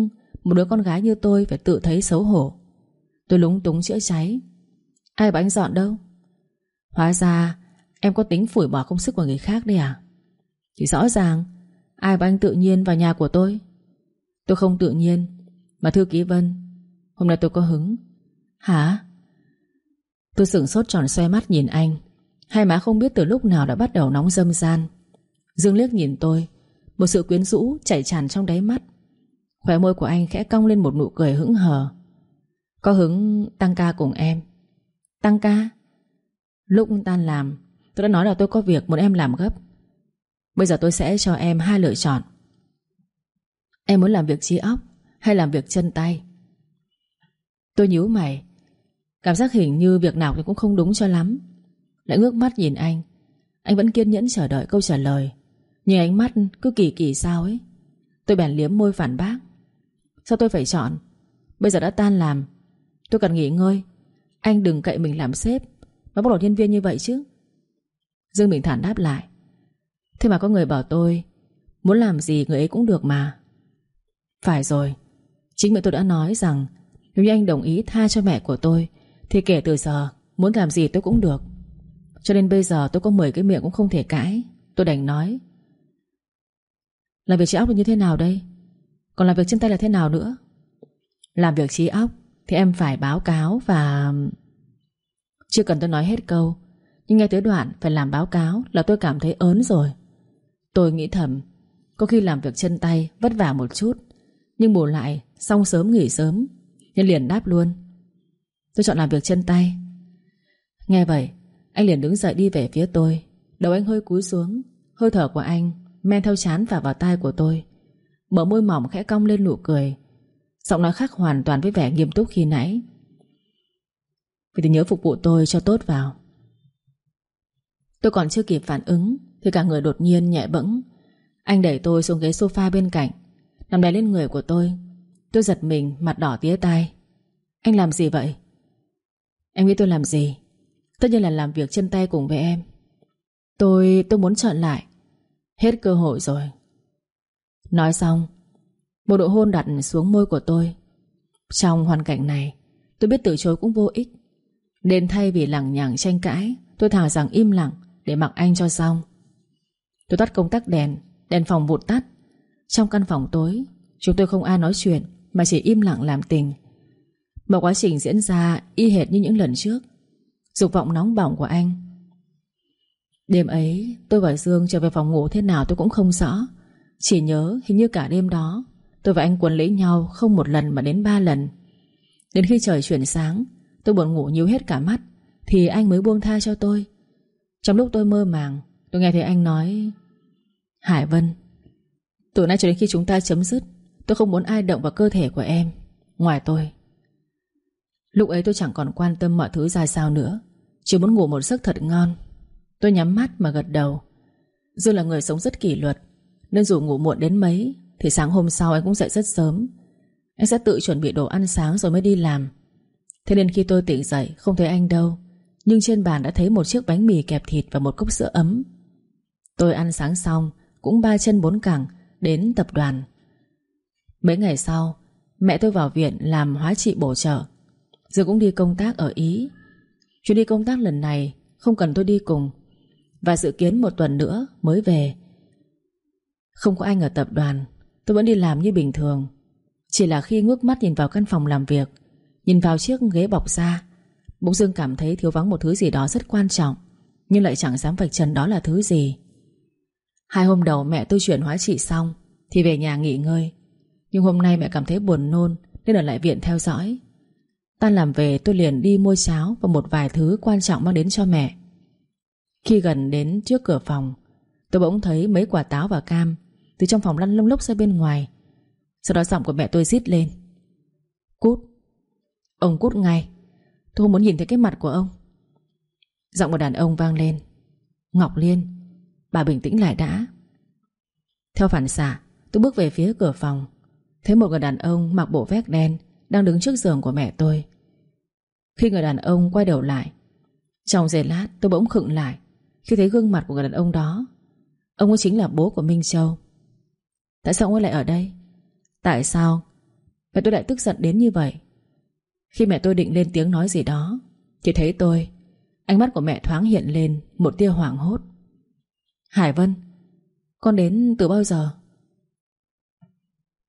một đứa con gái như tôi phải tự thấy xấu hổ. Tôi lúng túng chữa cháy. Ai bảo anh dọn đâu? Hóa ra, em có tính phủi bỏ công sức của người khác đấy à? Thì rõ ràng, Ai bảo anh tự nhiên vào nhà của tôi? Tôi không tự nhiên, Mà thư ký Vân, Hôm nay tôi có hứng. Hả? Tôi sửng sốt tròn xoe mắt nhìn anh. Hai má không biết từ lúc nào đã bắt đầu nóng dâm gian Dương liếc nhìn tôi, Một sự quyến rũ chảy tràn trong đáy mắt. Khóe môi của anh khẽ cong lên một nụ cười hững hờ. Có hứng tăng ca cùng em. Tăng ca? Lúc tan làm, Tôi đã nói là tôi có việc, muốn em làm gấp. Bây giờ tôi sẽ cho em hai lựa chọn. Em muốn làm việc trí óc Hay làm việc chân tay? Tôi nhíu mày. Cảm giác hình như việc nào thì cũng không đúng cho lắm. Lại ngước mắt nhìn anh. Anh vẫn kiên nhẫn chờ đợi câu trả lời. Nhưng ánh mắt cứ kỳ kỳ sao ấy. Tôi bèn liếm môi phản bác. Sao tôi phải chọn? Bây giờ đã tan làm. Tôi cần nghỉ ngơi. Anh đừng cậy mình làm sếp. Mà bắt đầu nhân viên như vậy chứ. Dương Bình Thản đáp lại. Thế mà có người bảo tôi, Muốn làm gì người ấy cũng được mà. Phải rồi. Chính mẹ tôi đã nói rằng, Nếu như anh đồng ý tha cho mẹ của tôi, Thì kể từ giờ, Muốn làm gì tôi cũng được. Cho nên bây giờ tôi có 10 cái miệng cũng không thể cãi. Tôi đành nói. Làm việc trí óc như thế nào đây? Còn làm việc chân tay là thế nào nữa? Làm việc trí óc, Thì em phải báo cáo và Chưa cần tôi nói hết câu. Nhưng nghe tới đoạn phải làm báo cáo Là tôi cảm thấy ớn rồi. Tôi nghĩ thầm, Có khi làm việc chân tay vất vả một chút, Nhưng bù lại xong sớm nghỉ sớm Nhân liền đáp luôn. Tôi chọn làm việc chân tay. Nghe vậy, Anh liền đứng dậy đi về phía tôi. Đầu anh hơi cúi xuống, Hơi thở của anh men theo chán và vào tai của tôi. Mở môi mỏng khẽ cong lên nụ cười. Giọng nói khác hoàn toàn với vẻ nghiêm túc khi nãy. Vì thì nhớ phục vụ tôi cho tốt vào. Tôi còn chưa kịp phản ứng Thì cả người đột nhiên nhẹ bẫng. Anh đẩy tôi xuống ghế sofa bên cạnh. Nằm đè lên người của tôi. Tôi giật mình mặt đỏ tía tai. Anh làm gì vậy? Em nghĩ tôi làm gì? Tất nhiên là làm việc chân tay cùng với em. Tôi, tôi muốn chọn lại. Hết cơ hội rồi. Nói xong, Một độ hôn đặt xuống môi của tôi. Trong hoàn cảnh này, Tôi biết từ chối cũng vô ích. Nên thay vì lằng nhằng tranh cãi, Tôi thả rằng im lặng Để mặc anh cho xong. Tôi tắt công tắc đèn Đèn phòng vụt tắt. Trong căn phòng tối, Chúng tôi không ai nói chuyện Mà chỉ im lặng làm tình. Một quá trình diễn ra y hệt như những lần trước. Dục vọng nóng bỏng của anh. Đêm ấy, tôi và Dương trở về phòng ngủ thế nào tôi cũng không rõ. Chỉ nhớ hình như cả đêm đó, Tôi và anh quấn lấy nhau không một lần mà đến ba lần. Đến khi trời chuyển sáng, Tôi buồn ngủ nhíu hết cả mắt, Thì anh mới buông tha cho tôi. Trong lúc tôi mơ màng, Tôi nghe thấy anh nói, Hải Vân, Từ nay cho đến khi chúng ta chấm dứt, Tôi không muốn ai động vào cơ thể của em, Ngoài tôi. Lúc ấy tôi chẳng còn quan tâm mọi thứ ra sao nữa, Chỉ muốn ngủ một giấc thật ngon. Tôi nhắm mắt mà gật đầu. Dương là người sống rất kỷ luật nên dù ngủ muộn đến mấy, Thì sáng hôm sau anh cũng dậy rất sớm. Anh sẽ tự chuẩn bị đồ ăn sáng rồi mới đi làm. Thế nên khi tôi tỉnh dậy, Không thấy anh đâu, Nhưng trên bàn đã thấy một chiếc bánh mì kẹp thịt Và một cốc sữa ấm. Tôi ăn sáng xong, Cũng ba chân bốn cẳng Đến tập đoàn. Mấy ngày sau, Mẹ tôi vào viện làm hóa trị bổ trợ. Rồi cũng đi công tác ở Ý. Chuyến đi công tác lần này Không cần tôi đi cùng. Và dự kiến một tuần nữa mới về. Không có anh ở tập đoàn, Tôi vẫn đi làm như bình thường. Chỉ là khi ngước mắt nhìn vào căn phòng làm việc, Nhìn vào chiếc ghế bọc da, Bỗng dưng cảm thấy thiếu vắng một thứ gì đó rất quan trọng, Nhưng lại chẳng dám vạch trần đó là thứ gì. Hai hôm đầu mẹ tôi chuyển hóa trị xong, Thì về nhà nghỉ ngơi. Nhưng hôm nay mẹ cảm thấy buồn nôn, Nên ở lại viện theo dõi. Tan làm về, tôi liền đi mua cháo Và một vài thứ quan trọng mang đến cho mẹ. Khi gần đến trước cửa phòng, Tôi bỗng thấy mấy quả táo và cam từ trong phòng lăn lông lốc ra bên ngoài. Sau đó giọng của mẹ tôi rít lên. Cút. Ông cút ngay. Tôi không muốn nhìn thấy cái mặt của ông. Giọng một đàn ông vang lên. Ngọc Liên, Bà bình tĩnh lại đã. Theo phản xạ, tôi bước về phía cửa phòng. Thấy một người đàn ông mặc bộ vest đen Đang đứng trước giường của mẹ tôi. Khi người đàn ông quay đầu lại, Trong giây lát tôi bỗng khựng lại Khi thấy gương mặt của người đàn ông đó. Ông ấy chính là bố của Minh Châu. Tại sao ông ấy lại ở đây? Tại sao Mẹ tôi lại tức giận đến như vậy? Khi mẹ tôi định lên tiếng nói gì đó, Thì thấy tôi, Ánh mắt của mẹ thoáng hiện lên Một tia hoảng hốt. Hải Vân, Con đến từ bao giờ?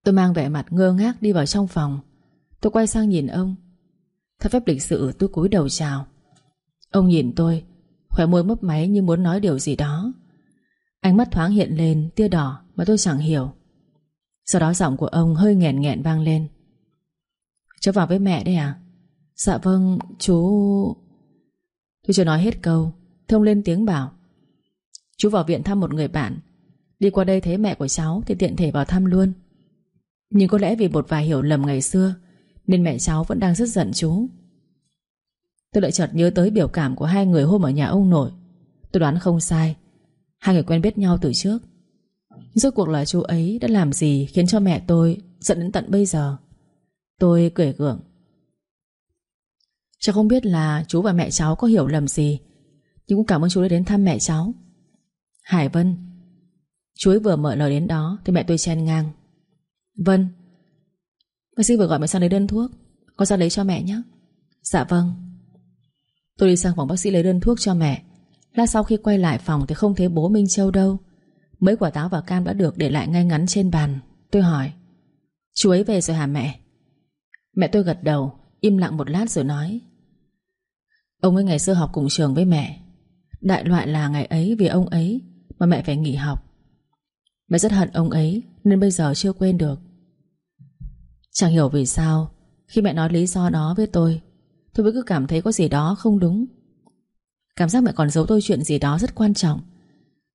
Tôi mang vẻ mặt ngơ ngác đi vào trong phòng. Tôi quay sang nhìn ông. Theo phép lịch sự, tôi cúi đầu chào. Ông nhìn tôi Khỏe môi mấp máy như muốn nói điều gì đó. Ánh mắt thoáng hiện lên Tia đỏ mà tôi chẳng hiểu. Sau đó giọng của ông hơi nghẹn nghẹn vang lên. Cháu vào với mẹ đây à? Dạ vâng chú Tôi chưa nói hết câu. Thông lên tiếng bảo, Chú vào viện thăm một người bạn. Đi qua đây thấy mẹ của cháu Thì tiện thể vào thăm luôn. Nhưng có lẽ vì một vài hiểu lầm ngày xưa, Nên mẹ cháu vẫn đang rất giận chú. Tôi lại chợt nhớ tới biểu cảm của hai người hôm ở nhà ông nội. Tôi đoán không sai. Hai người quen biết nhau từ trước. Rốt cuộc là chú ấy đã làm gì Khiến cho mẹ tôi giận đến tận bây giờ? Tôi cười gượng. Cháu không biết là chú và mẹ cháu có hiểu lầm gì, Nhưng cũng cảm ơn chú đã đến thăm mẹ cháu. Hải Vân, Chú ấy vừa mở lời đến đó Thì mẹ tôi chen ngang. Vân, Bác sĩ vừa gọi mẹ sang lấy đơn thuốc, Con ra lấy cho mẹ nhé. Dạ vâng. Tôi đi sang phòng bác sĩ lấy đơn thuốc cho mẹ. Lát sau khi quay lại phòng thì không thấy bố Minh Châu đâu. Mấy quả táo và cam đã được để lại ngay ngắn trên bàn. Tôi hỏi, Chú ấy về rồi hả mẹ? Mẹ tôi gật đầu, Im lặng một lát rồi nói, Ông ấy ngày xưa học cùng trường với mẹ. Đại loại là ngày ấy vì ông ấy Mà mẹ phải nghỉ học. Mẹ rất hận ông ấy Nên bây giờ chưa quên được. Chẳng hiểu vì sao, Khi mẹ nói lý do đó với tôi Tôi vẫn cứ cảm thấy có gì đó không đúng. Cảm giác mẹ còn giấu tôi chuyện gì đó rất quan trọng.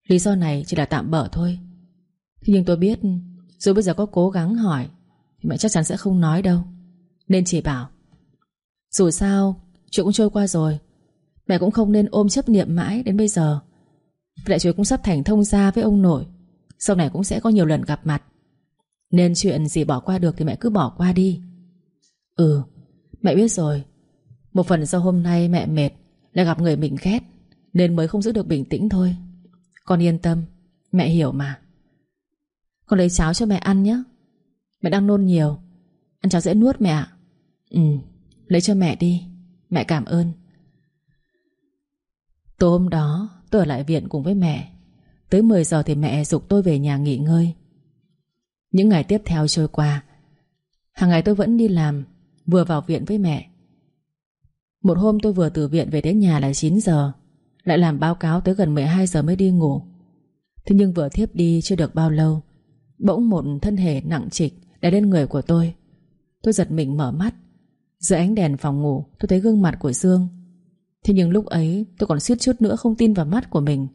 Lý do này chỉ là tạm bỡ thôi. Thế nhưng tôi biết, Dù bây giờ có cố gắng hỏi, Thì mẹ chắc chắn sẽ không nói đâu. Nên chỉ bảo, Dù sao, Chuyện cũng trôi qua rồi. Mẹ cũng không nên ôm chấp niệm mãi đến bây giờ. Đại chuối cũng sắp thành thông gia với ông nội. Sau này cũng sẽ có nhiều lần gặp mặt. Nên chuyện gì bỏ qua được Thì mẹ cứ bỏ qua đi. Ừ mẹ biết rồi. Một phần do hôm nay mẹ mệt, Lại gặp người mình ghét, Nên mới không giữ được bình tĩnh thôi. Con yên tâm, Mẹ hiểu mà. Con lấy cháo cho mẹ ăn nhé. Mẹ đang nôn nhiều. Ăn cháo dễ nuốt mẹ ạ. Ừ lấy cho mẹ đi. Mẹ cảm ơn. Tối hôm đó, tôi ở lại viện cùng với mẹ. Tới 10 giờ thì mẹ dục tôi về nhà nghỉ ngơi. Những ngày tiếp theo trôi qua, Hàng ngày tôi vẫn đi làm, Vừa vào viện với mẹ. Một hôm tôi vừa từ viện về đến nhà là 9 giờ. Lại làm báo cáo tới gần 12 giờ mới đi ngủ. Thế nhưng vừa thiếp đi chưa được bao lâu, Bỗng một thân thể nặng trịch Đè lên người của tôi. Tôi giật mình mở mắt. Dưới ánh đèn phòng ngủ, tôi thấy gương mặt của Dương. Thế nhưng lúc ấy, tôi còn suýt chút nữa không tin vào mắt của mình.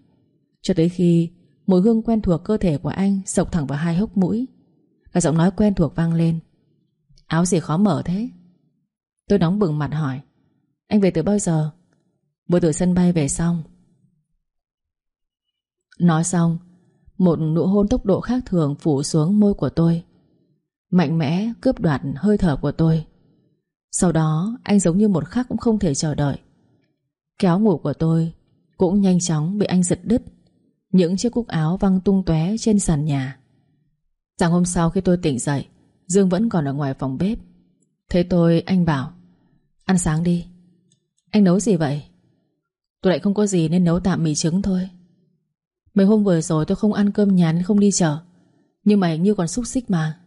Cho tới khi mùi hương quen thuộc cơ thể của anh sộc thẳng vào hai hốc mũi Và giọng nói quen thuộc vang lên. Áo gì khó mở thế? Tôi nóng bừng mặt hỏi. Anh về từ bao giờ? Vừa từ sân bay về xong. Nói xong, Một nụ hôn tốc độ khác thường phủ xuống môi của tôi. Mạnh mẽ cướp đoạt hơi thở của tôi. Sau đó, anh giống như một khắc cũng không thể chờ đợi. Kéo ngủ của tôi Cũng nhanh chóng bị anh giật đứt. Những chiếc cúc áo văng tung tóe trên sàn nhà. Sáng hôm sau khi tôi tỉnh dậy, Dương vẫn còn ở ngoài phòng bếp. Thế tôi, anh bảo, Ăn sáng đi. Anh nấu gì vậy? Tôi lại không có gì nên nấu tạm mì trứng thôi. Mấy hôm vừa rồi tôi không ăn cơm nhà nên không đi chợ. Nhưng mà hình như còn xúc xích mà.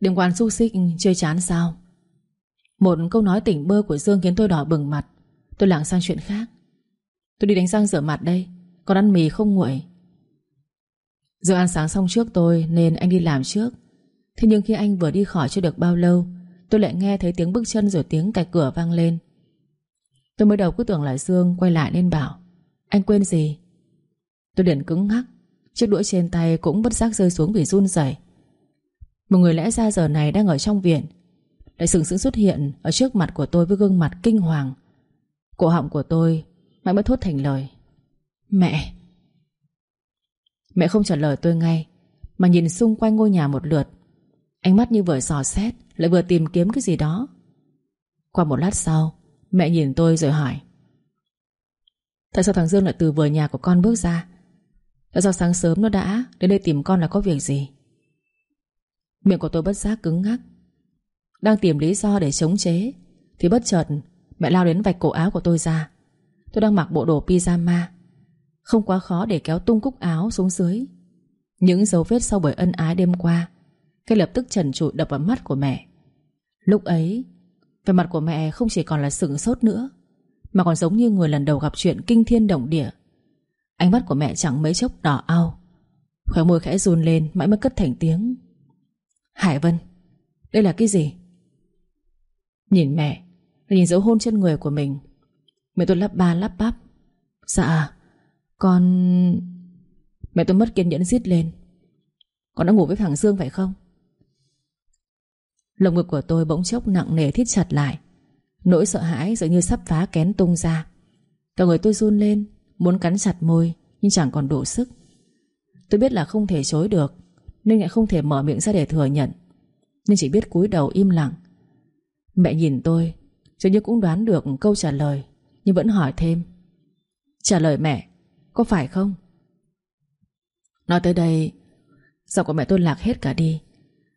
Đêm qua ăn xúc xích chơi chán sao? Một câu nói tỉnh bơ của Dương khiến tôi đỏ bừng mặt. Tôi lảng sang chuyện khác. Tôi đi đánh răng rửa mặt đây. Còn ăn mì không nguội? Dương ăn sáng xong trước tôi Nên anh đi làm trước. Thế nhưng khi anh vừa đi khỏi chưa được bao lâu, Tôi lại nghe thấy tiếng bước chân rồi tiếng cạch cửa vang lên. Tôi mới đầu cứ tưởng là Dương Quay lại nên bảo, Anh quên gì? Tôi liền cứng ngắc, Chiếc đũa trên tay cũng bất giác rơi xuống vì run rẩy. Một người lẽ ra giờ này đang ở trong viện. Lại sừng sững xuất hiện Ở trước mặt của tôi với gương mặt kinh hoàng. Cổ họng của tôi Mãi mới thốt thành lời, Mẹ! Mẹ không trả lời tôi ngay, Mà nhìn xung quanh ngôi nhà một lượt. Ánh mắt như vừa dò xét, Lại vừa tìm kiếm cái gì đó. Qua một lát sau Mẹ nhìn tôi rồi hỏi. Tại sao thằng Dương lại từ vừa nhà của con bước ra? Tại sao sáng sớm nó đã Đến đây tìm con là có việc gì? Miệng của tôi bất giác cứng ngắc. Đang tìm lý do để chống chế, Thì bất chợt Mẹ lao đến vạch cổ áo của tôi ra. Tôi đang mặc bộ đồ pyjama. Không quá khó để kéo tung cúc áo xuống dưới. Những dấu vết sau buổi ân ái đêm qua, Cái lập tức trần trụi đập vào mắt của mẹ. Lúc ấy về mặt của mẹ không chỉ còn là sửng sốt nữa, Mà còn giống như người lần đầu gặp chuyện kinh thiên động địa. Ánh mắt của mẹ chẳng mấy chốc đỏ ao. Khóe môi khẽ run lên, Mãi mới cất thành tiếng. Hải Vân, Đây là cái gì? Nhìn mẹ, Nhìn dấu hôn trên người của mình. Mẹ tôi lắp ba lắp bắp. Dạ Con Mẹ tôi mất kiên nhẫn giết lên. Con đã ngủ với thằng Dương phải không? Lồng ngực của tôi bỗng chốc nặng nề thít chặt lại. Nỗi sợ hãi dường như sắp phá kén tung ra. Cả người tôi run lên, Muốn cắn chặt môi, Nhưng chẳng còn đủ sức. Tôi biết là không thể chối được, Nên lại không thể mở miệng ra để thừa nhận. Nên chỉ biết cúi đầu im lặng. Mẹ nhìn tôi, Dường như cũng đoán được câu trả lời, Nhưng vẫn hỏi thêm. Trả lời mẹ, Có phải không? Nói tới đây, Giọng của mẹ tôi lạc hết cả đi.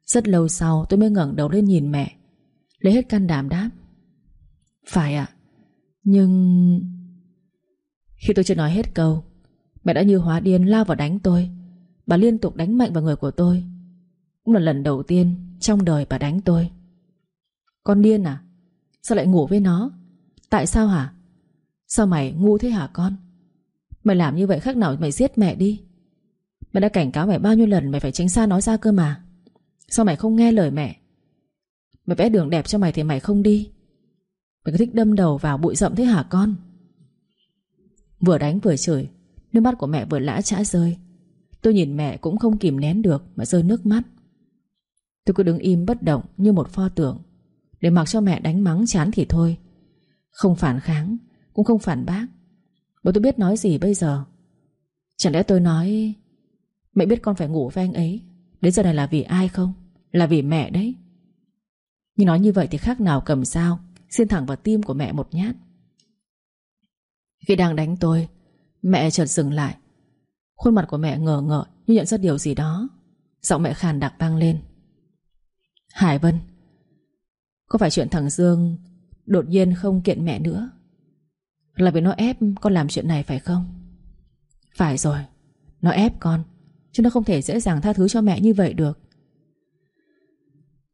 Rất lâu sau tôi mới ngẩng đầu lên nhìn mẹ. Lấy hết can đảm đáp. Phải ạ, Nhưng Khi tôi chưa nói hết câu, Mẹ đã như hóa điên lao vào đánh tôi. Bà liên tục đánh mạnh vào người của tôi. Cũng là lần đầu tiên Trong đời bà đánh tôi. Con điên à? Sao lại ngủ với nó? Tại sao hả? Sao mày ngu thế hả con? Mày làm như vậy khác nào mày giết mẹ đi. Mày đã cảnh cáo mày bao nhiêu lần Mày phải tránh xa nó ra cơ mà. Sao mày không nghe lời mẹ? Mày vẽ đường đẹp cho mày thì mày không đi. Mày cứ thích đâm đầu vào bụi rậm thế hả con? Vừa đánh vừa chửi, Nước mắt của mẹ vừa lã chã rơi. Tôi nhìn mẹ cũng không kìm nén được Mà rơi nước mắt. Tôi cứ đứng im bất động như một pho tượng. Để mặc cho mẹ đánh mắng chán thì thôi. Không phản kháng, Cũng không phản bác. Bởi tôi biết nói gì bây giờ? Chẳng lẽ tôi nói, Mẹ biết con phải ngủ với anh ấy, Đến giờ này là vì ai không? Là vì mẹ đấy. Nhưng nói như vậy thì khác nào cầm dao Xin thẳng vào tim của mẹ một nhát. Khi đang đánh tôi, Mẹ chợt dừng lại. Khuôn mặt của mẹ ngờ ngợ Như nhận ra điều gì đó. Giọng mẹ khàn đặc vang lên. Hải Vân, Có phải chuyện thằng Dương Đột nhiên không kiện mẹ nữa? Là vì nó ép con làm chuyện này phải không? Phải rồi, Nó ép con, Chứ nó không thể dễ dàng tha thứ cho mẹ như vậy được.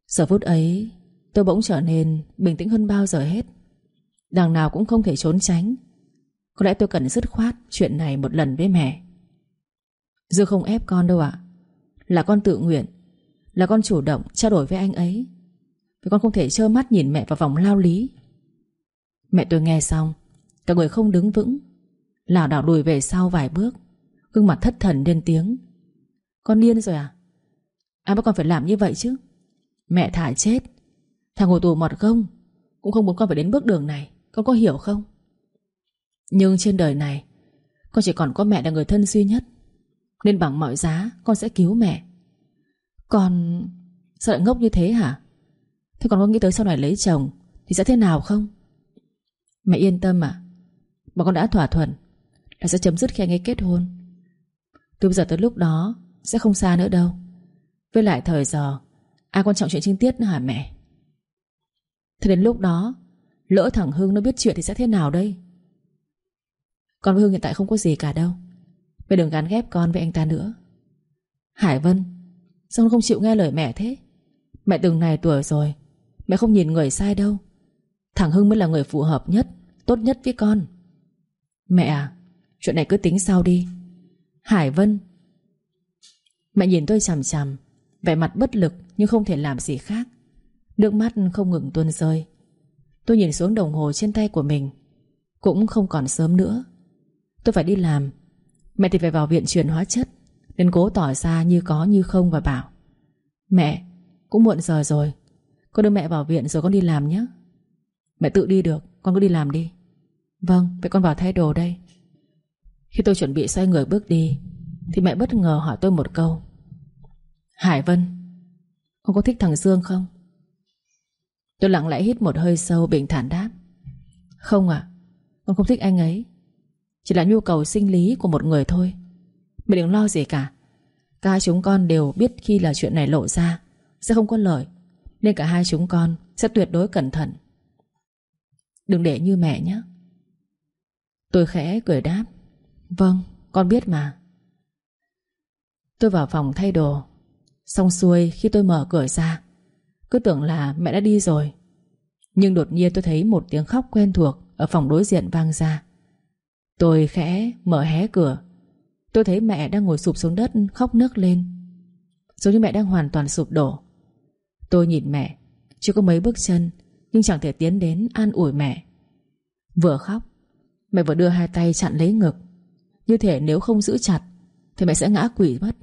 Giờ phút ấy, Tôi bỗng trở nên bình tĩnh hơn bao giờ hết. Đằng nào cũng không thể trốn tránh. Có lẽ tôi cần dứt khoát Chuyện này một lần với mẹ. Dư không ép con đâu ạ. Là con tự nguyện, Là con chủ động trao đổi với anh ấy. Vì con không thể trơ mắt nhìn mẹ vào vòng lao lý. Mẹ tôi nghe xong, Cả người không đứng vững. Lảo đảo lùi về sau vài bước, Gương mặt thất thần lên tiếng. Con điên rồi à? à Ai bắt con phải làm như vậy chứ. Mẹ thả chết. Thằng ngồi tù mọt không Cũng không muốn con phải đến bước đường này. Con có hiểu không? Nhưng trên đời này, Con chỉ còn có mẹ là người thân duy nhất. Nên bằng mọi giá, con sẽ cứu mẹ. Con Sao lại ngốc như thế hả? Thế con có nghĩ tới sau này lấy chồng Thì sẽ thế nào không? Mẹ yên tâm à bọn con đã thỏa thuận Là sẽ chấm dứt khi anh ấy kết hôn. Từ bây giờ tới lúc đó, Sẽ không xa nữa đâu. Với lại thời giờ Ai quan trọng chuyện chi tiết nữa hả mẹ? Thế đến lúc đó, Lỡ thằng Hưng nó biết chuyện thì sẽ thế nào đây? Con với Hưng hiện tại không có gì cả đâu. Mẹ đừng gắn ghép con với anh ta nữa. Hải Vân, Sao không chịu nghe lời mẹ thế? Mẹ từng này tuổi rồi, Mẹ không nhìn người sai đâu. Thằng Hưng mới là người phù hợp nhất, Tốt nhất với con. Mẹ à Chuyện này cứ tính sau đi. Hải Vân, Mẹ nhìn tôi chằm chằm. Vẻ mặt bất lực nhưng không thể làm gì khác. Nước mắt không ngừng tuôn rơi. Tôi nhìn xuống đồng hồ trên tay của mình. Cũng không còn sớm nữa. Tôi phải đi làm. Mẹ thì phải vào viện truyền hóa chất, Nên cố tỏ ra như có như không và bảo, Mẹ, Cũng muộn giờ rồi. Con đưa mẹ vào viện rồi con đi làm nhé. Mẹ tự đi được, Con cứ đi làm đi. Vâng vậy con vào thay đồ đây. Khi tôi chuẩn bị xoay người bước đi, Thì mẹ bất ngờ hỏi tôi một câu. Hải Vân, Con có thích thằng Dương không? Tôi lặng lẽ hít một hơi sâu bình thản đáp. Không à Con không thích anh ấy. Chỉ là nhu cầu sinh lý của một người thôi. Mẹ đừng lo gì cả. Cả hai chúng con đều biết khi là chuyện này lộ ra, Sẽ không có lợi, Nên cả hai chúng con sẽ tuyệt đối cẩn thận. Đừng để như mẹ nhé. Tôi khẽ cười đáp. Vâng con biết mà. Tôi vào phòng thay đồ. Xong xuôi, khi tôi mở cửa ra, Cứ tưởng là mẹ đã đi rồi. Nhưng đột nhiên tôi thấy một tiếng khóc quen thuộc Ở phòng đối diện vang ra. Tôi khẽ mở hé cửa. Tôi thấy mẹ đang ngồi sụp xuống đất, Khóc nức lên. Giống như mẹ đang hoàn toàn sụp đổ. Tôi nhìn mẹ, Chưa có mấy bước chân, Nhưng chẳng thể tiến đến an ủi mẹ. Vừa khóc, Mẹ vừa đưa hai tay chặn lấy ngực. Như thể nếu không giữ chặt, Thì mẹ sẽ ngã quỷ mất.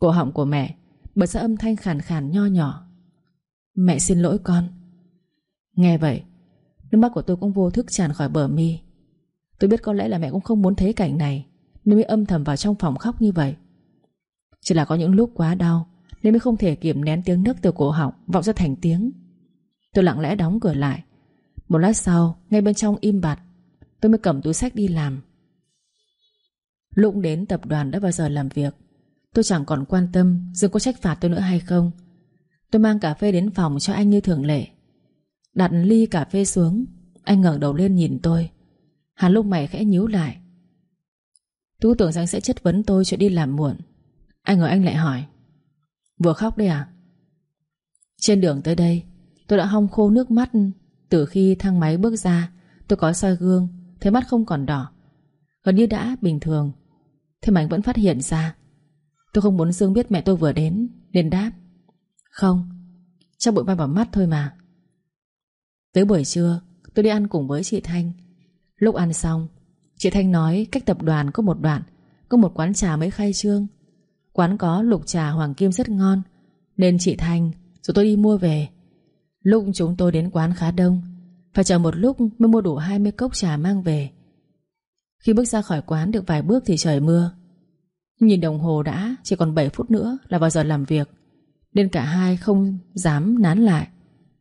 Cổ họng của mẹ Bật ra âm thanh khàn khàn nho nhỏ. Mẹ xin lỗi con. Nghe vậy, Nước mắt của tôi cũng vô thức tràn khỏi bờ mi. Tôi biết có lẽ là mẹ cũng không muốn thấy cảnh này, Nên mới âm thầm vào trong phòng khóc như vậy. Chỉ là có những lúc quá đau, Nên mới không thể kiềm nén tiếng nước từ cổ họng Vọng ra thành tiếng. Tôi lặng lẽ đóng cửa lại. Một lát sau, Ngay bên trong im bặt, Tôi mới cầm túi sách đi làm. Lúc đến tập đoàn đã vào giờ làm việc Tôi chẳng còn quan tâm Dương có trách phạt tôi nữa hay không. Tôi mang cà phê đến phòng cho anh như thường lệ. Đặt ly cà phê xuống, Anh ngẩng đầu lên nhìn tôi. Hắn lúc mày khẽ nhíu lại. Tôi tưởng rằng sẽ chất vấn tôi chuyện đi làm muộn. Anh ngờ anh lại hỏi. Vừa khóc đây à? Trên đường tới đây, Tôi đã hong khô nước mắt. Từ khi thang máy bước ra, Tôi có soi gương, Thấy mắt không còn đỏ. Gần như đã bình thường. Thế mà anh vẫn phát hiện ra Tôi không muốn Dương biết mẹ tôi vừa đến, Nên đáp. Không Trong bụi bay vào mắt thôi mà. Tới buổi trưa, Tôi đi ăn cùng với chị Thanh. Lúc ăn xong, Chị Thanh nói cách tập đoàn có một đoạn, Có một quán trà mới khai trương. Quán có lục trà hoàng kim rất ngon, Nên chị Thanh Rồi tôi đi mua về. Lúc chúng tôi đến quán khá đông, Phải chờ một lúc mới mua đủ 20 cốc trà mang về. Khi bước ra khỏi quán được vài bước thì trời mưa. Nhìn đồng hồ đã Chỉ còn 7 phút nữa là vào giờ làm việc. Nên cả hai không dám nán lại.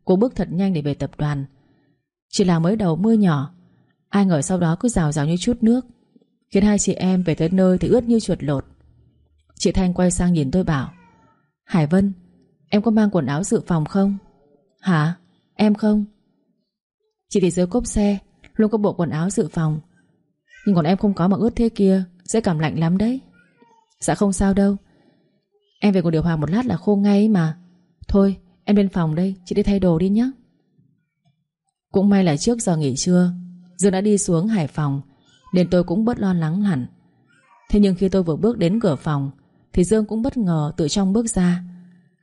Cô bước thật nhanh để về tập đoàn. Chỉ là mới đầu mưa nhỏ. Ai ngờ sau đó cứ rào rào như chút nước, Khiến hai chị em về tới nơi Thì ướt như chuột lột. Chị Thanh quay sang nhìn tôi bảo, Hải Vân, Em có mang quần áo dự phòng không? Hả? Em không. Chị thì dưới cốp xe, Luôn có bộ quần áo dự phòng. Nhưng còn em không có mà ướt thế kia Sẽ cảm lạnh lắm đấy. Dạ không sao đâu. Em về cùng điều hòa một lát là khô ngay mà. Thôi, em lên phòng đây, Chị đi thay đồ đi nhé Cũng may là trước giờ nghỉ trưa, Dương đã đi xuống Hải Phòng, Nên tôi cũng bớt lo lắng hẳn. Thế nhưng khi tôi vừa bước đến cửa phòng, Thì Dương cũng bất ngờ từ trong bước ra.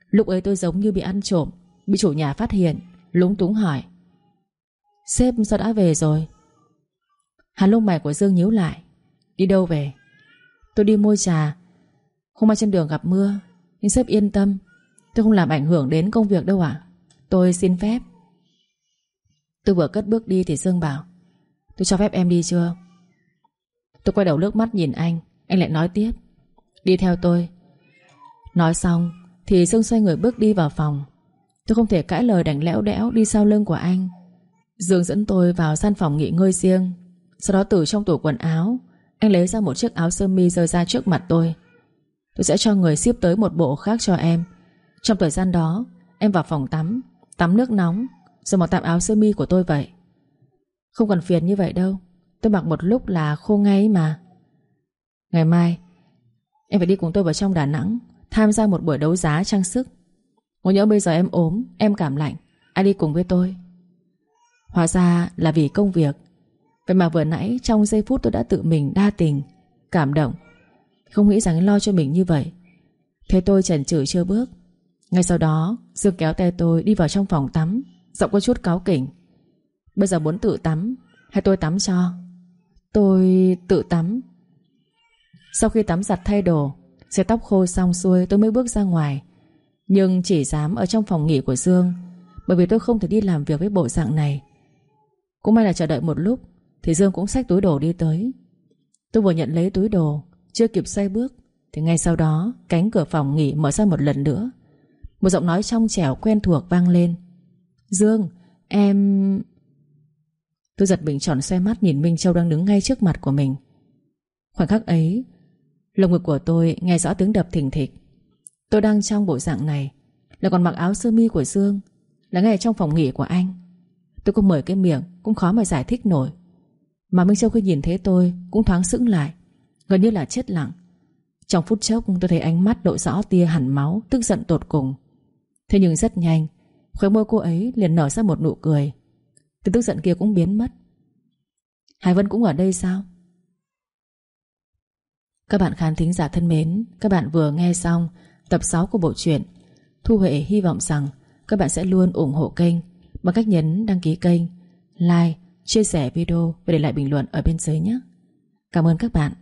Lúc ấy tôi giống như bị ăn trộm, Bị chủ nhà phát hiện, Lúng túng hỏi. Sếp sao đã về rồi? Hàn lông mày của Dương nhíu lại. Đi đâu về? Tôi đi mua trà Hôm mai trên đường gặp mưa, Nhưng sếp yên tâm, Tôi không làm ảnh hưởng đến công việc đâu ạ. Tôi xin phép. Tôi vừa cất bước đi thì sương bảo, Tôi cho phép em đi chưa? Tôi quay đầu nước mắt nhìn anh Anh lại nói tiếp, Đi theo tôi. Nói xong thì sương xoay người bước đi vào phòng. Tôi không thể cãi lời đành lẽo đẽo Đi sau lưng của anh. Dương dẫn tôi vào gian phòng nghỉ ngơi riêng. Sau đó từ trong tủ quần áo, Anh lấy ra một chiếc áo sơ mi rơi ra trước mặt tôi. Tôi sẽ cho người ship tới một bộ khác cho em. Trong thời gian đó, Em vào phòng tắm Tắm nước nóng, Rồi mặc tạm áo sơ mi của tôi vậy. Không cần phiền như vậy đâu, Tôi mặc một lúc là khô ngay mà. Ngày mai, Em phải đi cùng tôi vào trong Đà Nẵng, Tham gia một buổi đấu giá trang sức. Ngộ nhớ bây giờ em ốm, Em cảm lạnh, Ai đi cùng với tôi? Hóa ra là vì công việc. Vậy mà vừa nãy trong giây phút tôi đã tự mình đa tình, Cảm động. Không nghĩ rằng lo cho mình như vậy. Thế tôi chần chừ chưa bước. Ngay sau đó, Dương kéo tay tôi đi vào trong phòng tắm. Giọng có chút cáo kỉnh. Bây giờ muốn tự tắm, Hay tôi tắm cho? Tôi tự tắm. Sau khi tắm giặt thay đồ, Xe tóc khô xong xuôi tôi mới bước ra ngoài. Nhưng chỉ dám ở trong phòng nghỉ của Dương, Bởi vì tôi không thể đi làm việc với bộ dạng này. Cũng may là chờ đợi một lúc, Thì Dương cũng xách túi đồ đi tới. Tôi vừa nhận lấy túi đồ chưa kịp xoay bước, Thì ngay sau đó, cánh cửa phòng nghỉ mở ra một lần nữa. Một giọng nói trong trẻo quen thuộc vang lên. Dương, Em... Tôi giật mình tròn xoay mắt nhìn Minh Châu đang đứng ngay trước mặt của mình. Khoảnh khắc ấy, Lồng ngực của tôi nghe rõ tiếng đập thình thịch. Tôi đang trong bộ dạng này, Là còn mặc áo sơ mi của Dương, Là ngay trong phòng nghỉ của anh. Tôi có mở cái miệng, Cũng khó mà giải thích nổi. Mà Minh Châu khi nhìn thấy tôi, Cũng thoáng sững lại. Gần như là chết lặng. Trong phút chốc tôi thấy ánh mắt lộ rõ tia hẳn máu Tức giận tột cùng. Thế nhưng rất nhanh Khóe môi cô ấy liền nở ra một nụ cười. Từ tức giận kia cũng biến mất. Hải Vân cũng ở đây sao? Các bạn khán thính giả thân mến Các bạn vừa nghe xong Tập 6 của bộ truyện Thu Huệ hy vọng rằng Các bạn sẽ luôn ủng hộ kênh Bằng cách nhấn đăng ký kênh Like, chia sẻ video Và để lại bình luận ở bên dưới nhé. Cảm ơn các bạn.